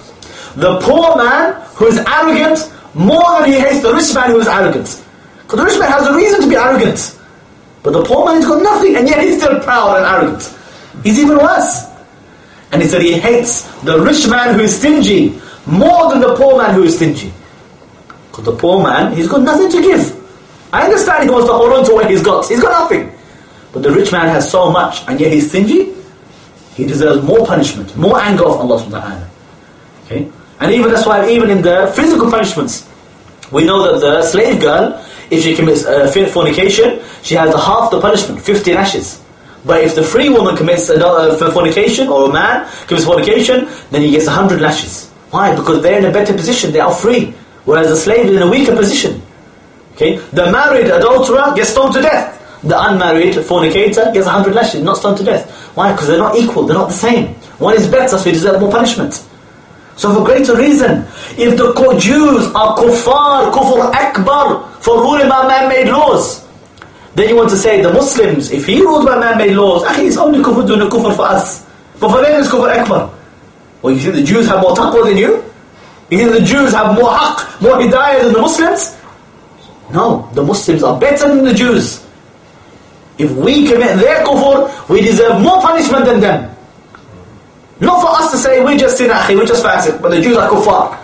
the poor man who is arrogant more than he hates the rich man who is arrogant. Because the rich man has a reason to be arrogant. But the poor man has got nothing and yet he's still proud and arrogant. He's even worse. And he said he hates the rich man who is stingy more than the poor man who is stingy. Because the poor man, he's got nothing to give. I understand he wants to hold on to what he's got. He's got nothing. But the rich man has so much and yet he's stingy. He deserves more punishment, more anger of Allah subhanahu wa. Okay? And even that's why even in the physical punishments, We know that the slave girl, if she commits uh, fornication, she has half the punishment, 50 lashes. But if the free woman commits another uh, fornication, or a man commits fornication, then he gets 100 lashes. Why? Because they're in a better position, they are free. Whereas the slave is in a weaker position. Okay? The married adulterer gets stoned to death. The unmarried fornicator gets 100 lashes, not stoned to death. Why? Because they're not equal, they're not the same. One is better, so he deserves more punishment. So for greater reason, if the Jews are kuffar, kufr akbar, for ruling by man-made laws, then you want to say the Muslims, if he rules by man-made laws, actually it's only kufr duna kufr for us. But for them it's kufr akbar. Well, you think the Jews have more taqwa than you? You think the Jews have more haqq, more hidayah than the Muslims? No, the Muslims are better than the Jews. If we commit their kufr, we deserve more punishment than them. Not for us to say we just sin akhi, we just fasik, but the Jews are kuffar.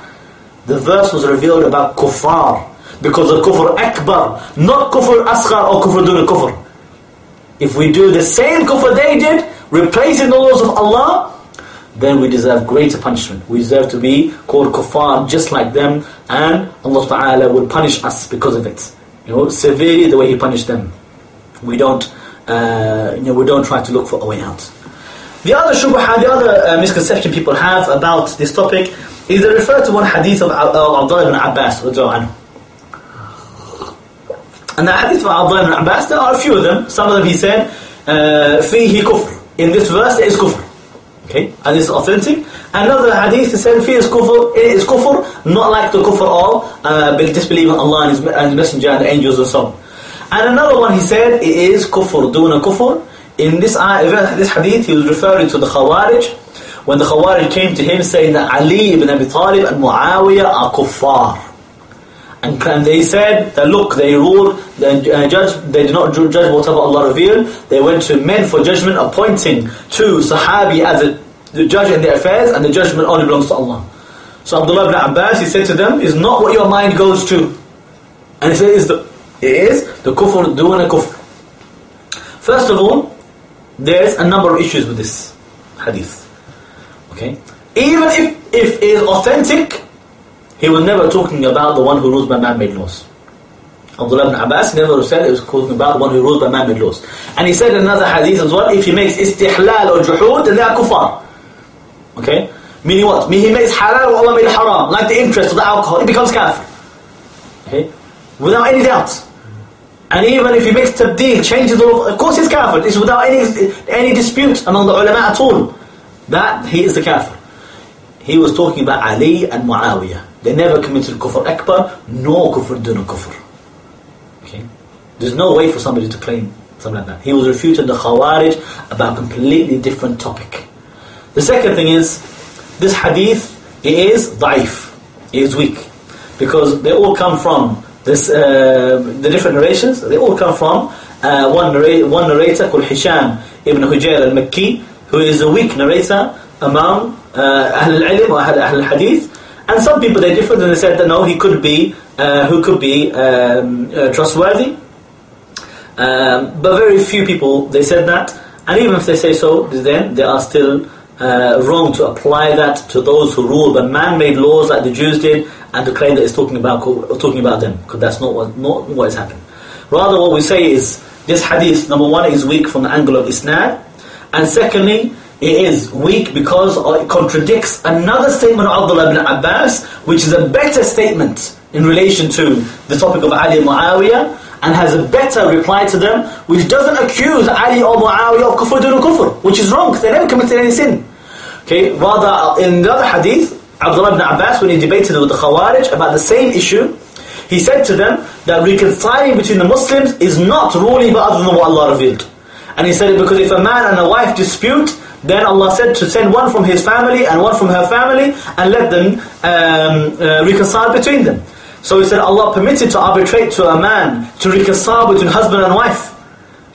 The verse was revealed about kuffar because of kufr akbar, not kufr asghar or kufr dun kufr. If we do the same kufr they did, replacing the laws of Allah, then we deserve greater punishment. We deserve to be called kuffar just like them, and Allah Ta'ala will punish us because of it. You know, severely the way He punished them. We don't, uh, you know, we don't try to look for a way out. The other shubha, the other uh, misconception people have about this topic is they refer to one hadith of uh, Abdullah ibn Abbas and the hadith of Abdullah ibn Abbas, there are a few of them. Some of them he said, فيه uh, kufr. In this verse there is kufr. Okay, and this is authentic. Another hadith said, فيه is kufr, it is kufr, not like the kufr of uh, disbelieving Allah and His, and His Messenger and the angels and so on. And another one he said, it is kufr, duna kufr, in this, this hadith, he was referring to the Khawarij, when the Khawarij came to him saying that Ali ibn Abi Talib and Muawiyah are kuffar. And, and they said that look, they ruled, they, uh, judge, they did not judge whatever Allah revealed. They went to men for judgment, appointing two Sahabi as a the judge in their affairs, and the judgment only belongs to Allah. So Abdullah ibn Abbas, he said to them, is not what your mind goes to. And he said, is the, it is the kufr duna kufr. First of all, there's a number of issues with this hadith. Okay? Even if, if it is authentic, he was never talking about the one who rules by man-made laws. Abdullah ibn Abbas never said it was talking about the one who rules by man-made laws. And he said another hadith as well, if he makes istihlal or juhud, then they are kuffar. Okay? Meaning what? Meaning he makes halal or Allah made haram, like the interest of the alcohol, he becomes kafir. Okay? Without any doubt. And even if he makes tabdeel, changes the law, of course he's kafir. It's without any, any dispute among the ulama at all. That he is the kafir. He was talking about Ali and Muawiyah. They never committed kufr akbar, nor kufr dun kufr. Okay? There's no way for somebody to claim something like that. He was refuting the Khawarij about a completely different topic. The second thing is, this hadith, it is da'if. It is weak. Because they all come from this, uh, the different narrations, they all come from uh, one, narrator, one narrator called Hisham ibn Hujayr al-Makki, who is a weak narrator among uh, Ahl al-Ilm or Ahl al-Hadith. And some people, they differed and they said that no, he could be, uh, who could be um, uh, trustworthy. Um, but very few people, they said that. And even if they say so, then they are still uh, wrong to apply that to those who rule by man-made laws like the Jews did and to claim that it's talking about talking about them because that's not what not what has happened. Rather, what we say is this hadith number one is weak from the angle of isnad, and secondly, it is weak because it contradicts another statement of Abdullah ibn Abbas, which is a better statement in relation to the topic of Ali and Muawiyah, and has a better reply to them, which doesn't accuse Ali or Muawiyah of kufr dun kufr, which is wrong, they never committed any sin. Okay, rather in the other hadith, Abdullah ibn Abbas, when he debated with the Khawarij about the same issue, he said to them that reconciling between the Muslims is not ruling but other than what Allah revealed. And he said it because if a man and a wife dispute, then Allah said to send one from his family and one from her family and let them um, uh, reconcile between them. So he said Allah permitted to arbitrate to a man to reconcile between husband and wife.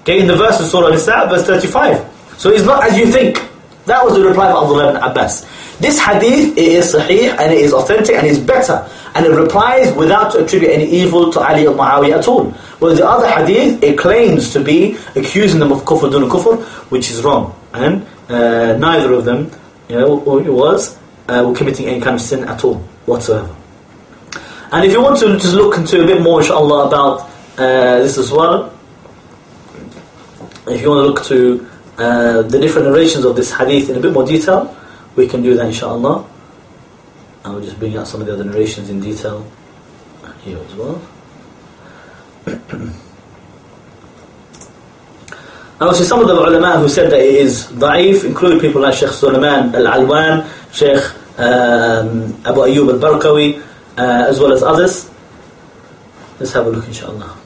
Okay, in the verse of Surah Nisa, verse 35. So it's not as you think. That was the reply of Abdullah ibn Abbas. This hadith is sahih and it is authentic and it is better. And it replies without to attribute any evil to Ali or Muawiyah at all. Whereas the other hadith, it claims to be accusing them of kufr dun kufr, which is wrong. And uh, neither of them you know, it was uh, committing any kind of sin at all, whatsoever. And if you want to just look into a bit more, inshallah, about uh, this as well, if you want to look to uh, the different narrations of this hadith in a bit more detail, we can do that, inshallah. I will just bring out some of the other narrations in detail here as well. And some of the ulama who said that it is da'if include people like Sheikh Sulaiman al-Alwan, Sheikh um, Abu Ayyub al-Barkawi, uh, as well as others. Let's have a look inshallah.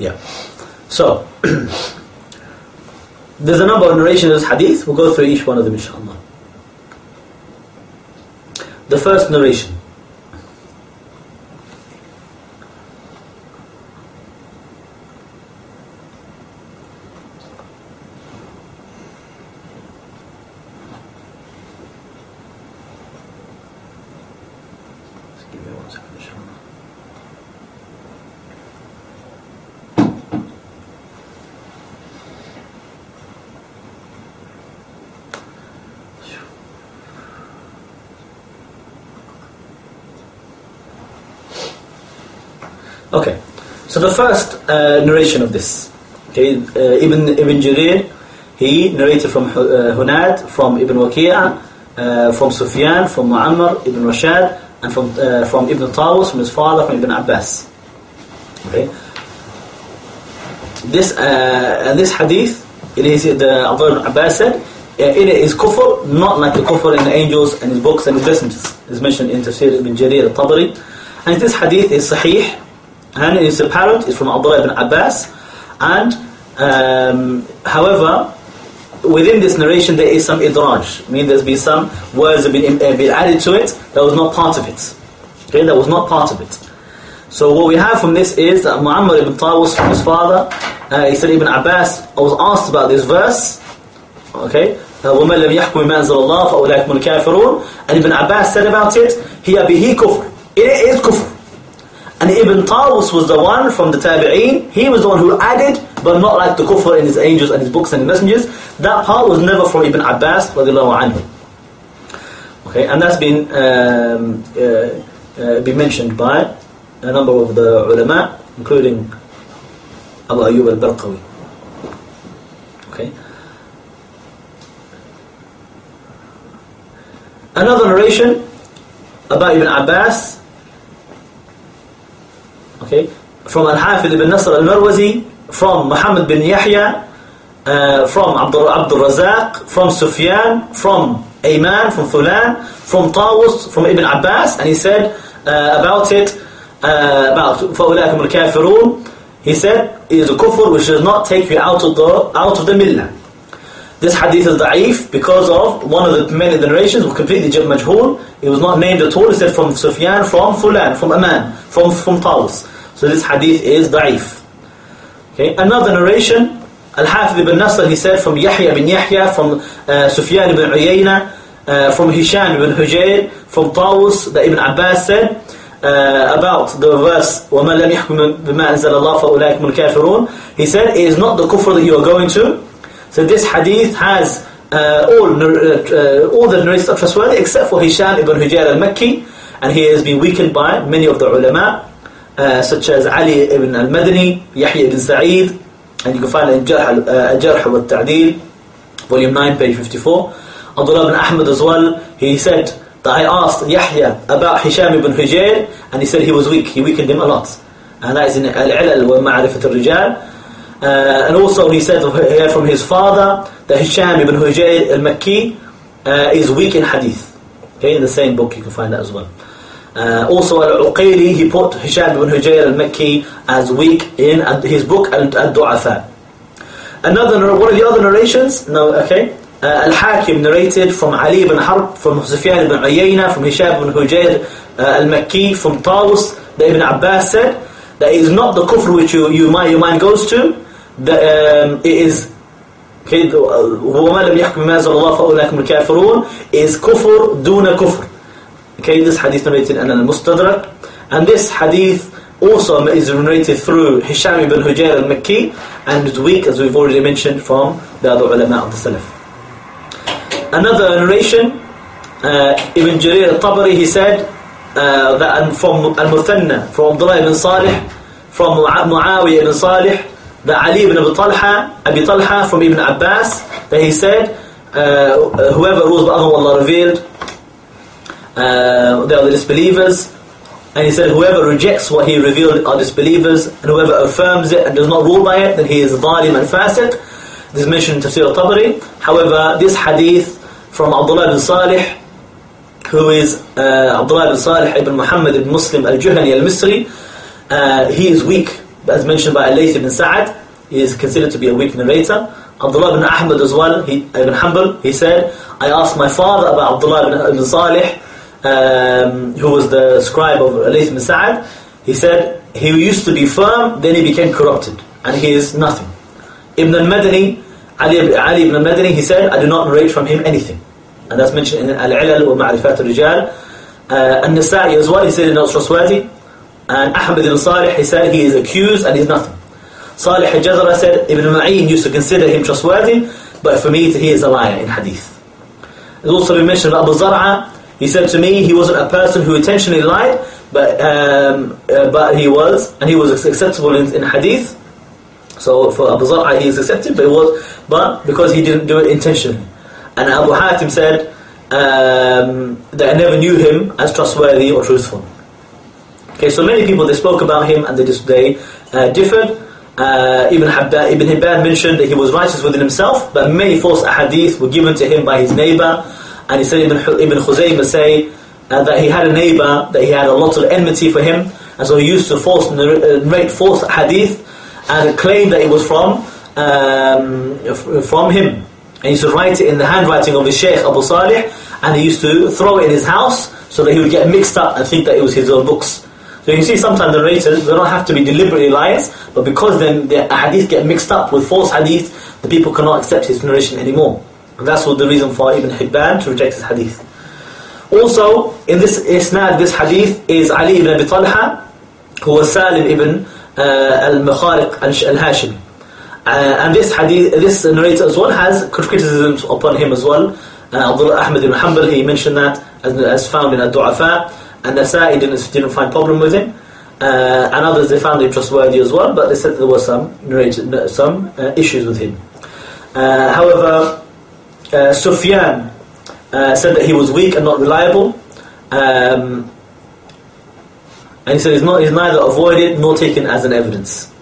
Yeah. So, there's a number of narrations hadith. We'll go through each one of them, inshallah. The first narration. Just give me one second, inshallah. Okay, so the first uh, narration of this, okay, uh, Ibn Ibn Jarir, he narrated from uh, Hannad, from Ibn Waqi'a, uh, from Sufyan, from Muammar, Ibn Rashad, and from uh, from Ibn Tawus, from his father, from Ibn Abbas. Okay, this uh, and this hadith, it is the ibn Abbas said, uh, it is kufr, not like the kufr in the angels and his books and his messengers. It's mentioned in Tafsir Ibn Jarir al-Tabari. And this hadith is sahih, and it is apparent, it's from Abdullah ibn Abbas. And, um, however, within this narration there is some idraj, meaning there's been some words have been, uh, been added to it that was not part of it. Okay, that was not part of it. So what we have from this is that Muhammad ibn Tawus from his father, uh, he said Ibn Abbas, I was asked about this verse, okay, وَمَنْ لَمْ يَحْكُمِ مَا أَنزَلَ اللَّهُ فَأُولَٰئِكَ هُمُ الْكَافِرُونَ And Ibn Abbas said about it, هِيَ بِهِ كُفْرٌ It is kufr. And Ibn Tawus was the one from the Tabi'een, he was the one who added, but not like the kufr in his angels and his books and his messengers. That part was never from Ibn Abbas, radiallahu anhu. Okay, and that's been, um, uh, uh, been mentioned by a number of the ulama, including Abu Ayyub al-Barqawi. Okay. Another narration about Ibn Abbas, okay, from Al-Hafidh ibn Nasr al-Marwazi, from Muhammad bin Yahya, uh, from Abdul, Abdul Razak, from Sufyan, from Ayman, from Fulan, from Tawus, from Ibn Abbas, and he said uh, about it, uh, about فَأُولَٰئِكُمُ الْكَافِرُونَ He said, it is a kufr which does not take you out of the, out of the millah. This hadith is da'if because of one of the many narrations was completely majhul. It was not named at all. It said from Sufyan, from Fulan, from Aman, from, from Taus. So this hadith is da'if. Okay. Another narration, Al-Hafidh ibn Nasr, he said from Yahya ibn Yahya, from uh, Sufyan ibn Uyayna, uh, from Hisham ibn Hujayr, from Tawus, that Ibn Abbas said, uh, about the verse وَمَنْ لَمْ يَحْكُمْ بِمَا أَنزَلَ اللَّهُ فَأُولَٰئِكُمُ الْكَافِرُونَ He said, it is not the kufr that you are going to. So this hadith has uh, all, uh, uh, all the narrators are trustworthy except for Hisham ibn Hujayr al-Makki and he has been weakened by many of the ulama uh, such as Ali ibn al-Madani, Yahya ibn Sa'id and you can find in Jarh, uh, Jarh wa Ta'dil volume 9 page 54 Abdullah ibn Ahmad as well he said that I asked Yahya about Hisham ibn Hujayr and he said he was weak he weakened him a lot and that is in Al-Ilal wa Ma'rifat al-Rijal uh, and also he said he heard from his father that Hisham ibn Hujayr al-Makki uh, is weak in hadith. Okay, in the same book you can find that as well. Uh, also al-Uqayli, he put Hisham ibn Hujayr al-Makki as weak in his book al-Du'afa. Another, one of the other narrations, no, okay, uh, Al-Hakim narrated from Ali ibn Harb, from Sufyan ibn Uyayna, from Hisham ibn Hujayr uh, al-Makki, from Tawus, that Ibn Abbas said, that it is not the kufr which you, you, your mind goes to, that um, it is okay, وَمَا لَمْ يَحْكُمْ مَا زَلَ اللَّهُ فَأُولَٰئِكُمُ الْكَافِرُونَ is kufr duna kufr. Okay, this hadith narrated in al-Mustadrak. And this hadith also is narrated through Hisham ibn Hujayr al-Makki and is weak as we've already mentioned from the other ulama of the Salaf. Another narration, uh, Ibn Jarir al-Tabari, he said uh, that from al-Muthanna, from Abdullah ibn Salih, from Muawiyah ibn Salih, that Ali ibn Abi Talha, Abi Talha from Ibn Abbas, that he said, uh, whoever rules by Allah revealed, uh, they are the disbelievers, and he said, whoever rejects what he revealed are disbelievers, and whoever affirms it and does not rule by it, then he is zalim and fasiq. This is mentioned in Tafsir al-Tabari. However, this hadith from Abdullah ibn Salih, who is uh, Abdullah ibn Salih ibn Muhammad ibn Muslim al-Juhani al-Misri, uh, he is weak, as mentioned by Al-Layth ibn Sa'ad. He is considered to be a weak narrator. Abdullah ibn Ahmad as well, he, ibn Hanbal, he said, I asked my father about Abdullah ibn, ibn Salih, um, who was the scribe of Layth ibn Sa'ad, he said, he used to be firm, then he became corrupted, and he is nothing. Ibn al-Madani, Ali, Ali ibn al-Madani, he said, I do not narrate from him anything. And that's mentioned in Al-Ilal wa Ma'rifat al-Rijal. Uh, An-Nasa'i as well, he said in Al-Trustworthy. And Ahmad ibn Salih, he said, he is accused and he's nothing. Salih al-Jazara said, Ibn Ma'in used to consider him trustworthy, but for me, he is a liar in hadith. It's also been mentioned Abu Zar'a, he said to me he wasn't a person who intentionally lied, but um, uh, but he was, and he was acceptable in, in hadith. So for Abu Zar'a he is accepted, but was, but because he didn't do it intentionally. And Abu Hatim said um, that I never knew him as trustworthy or truthful. Okay, so many people they spoke about him and they just they uh, differed. Uh, Ibn, Habba, Ibn Hibban mentioned that he was righteous within himself, but many false hadith were given to him by his neighbor. And he said Ibn, Ibn Khuzaymah say uh, that he had a neighbor, that he had a lot of enmity for him, and so he used to force, uh, narrate false hadith and claim that it was from um, from him. And he used to write it in the handwriting of his Shaykh Abu Salih, and he used to throw it in his house so that he would get mixed up and think that it was his own books. So you see sometimes the narrators, they don't have to be deliberately liars, but because then the hadith get mixed up with false hadith, the people cannot accept his narration anymore. And that's what the reason for Ibn Hibban to reject his hadith. Also, in this isnad, this hadith is Ali ibn Abi Talha, who was Salim ibn uh, al-Mukhariq al-Hashim. Uh, and this hadith, this narrator as well has criticisms upon him as well. Uh, Abdullah Ahmad ibn Hanbal, he mentioned that as, as found in Ad-Du'afa, and Nasa'i didn't, didn't find problem with him. Uh, and others, they found him trustworthy as well, but they said there were some, narrated, some uh, issues with him. Uh, however, uh, Sufyan uh, said that he was weak and not reliable. Um, and he said he's, not, he's neither avoided nor taken as an evidence.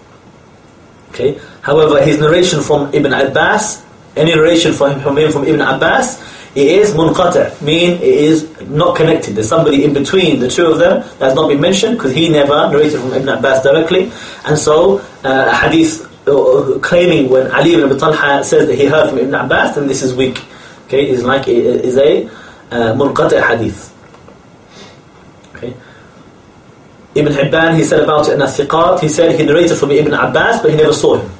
Okay. However, his narration from Ibn Abbas, any narration from him from, him, from Ibn Abbas, it is munqata, meaning it is not connected. There's somebody in between the two of them that has not been mentioned because he never narrated from Ibn Abbas directly. And so, uh, hadith uh, claiming when Ali ibn Abi Talha says that he heard from Ibn Abbas, then this is weak. Okay, is like is a uh, hadith. Okay. Ibn Hibban, he said about it in he said he narrated from Ibn Abbas, but he never saw him.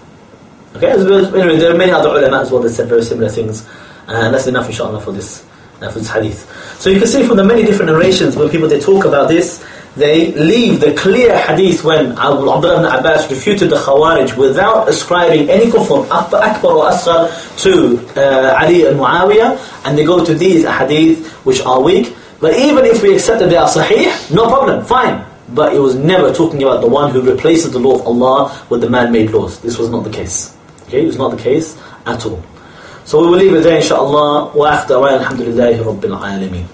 Okay, anyway, there are many other ulama as well that said very similar things. Uh, and that's enough, inshallah, for this, for hadith. So you can see from the many different narrations when people they talk about this, they leave the clear hadith when Abdullah ibn Abbas refuted the Khawarij without ascribing any kufr, akbar or asghar, to uh, Ali and Muawiyah, and they go to these hadith which are weak. But even if we accept that they are sahih, no problem, fine. But it was never talking about the one who replaces the law of Allah with the man-made laws. This was not the case. Okay, it was not the case at all. So we will leave it there, inshallah. وَأَخْدَ الْحَمْدُ لِلَّهِ رَبِّ الْعَالَمِينَ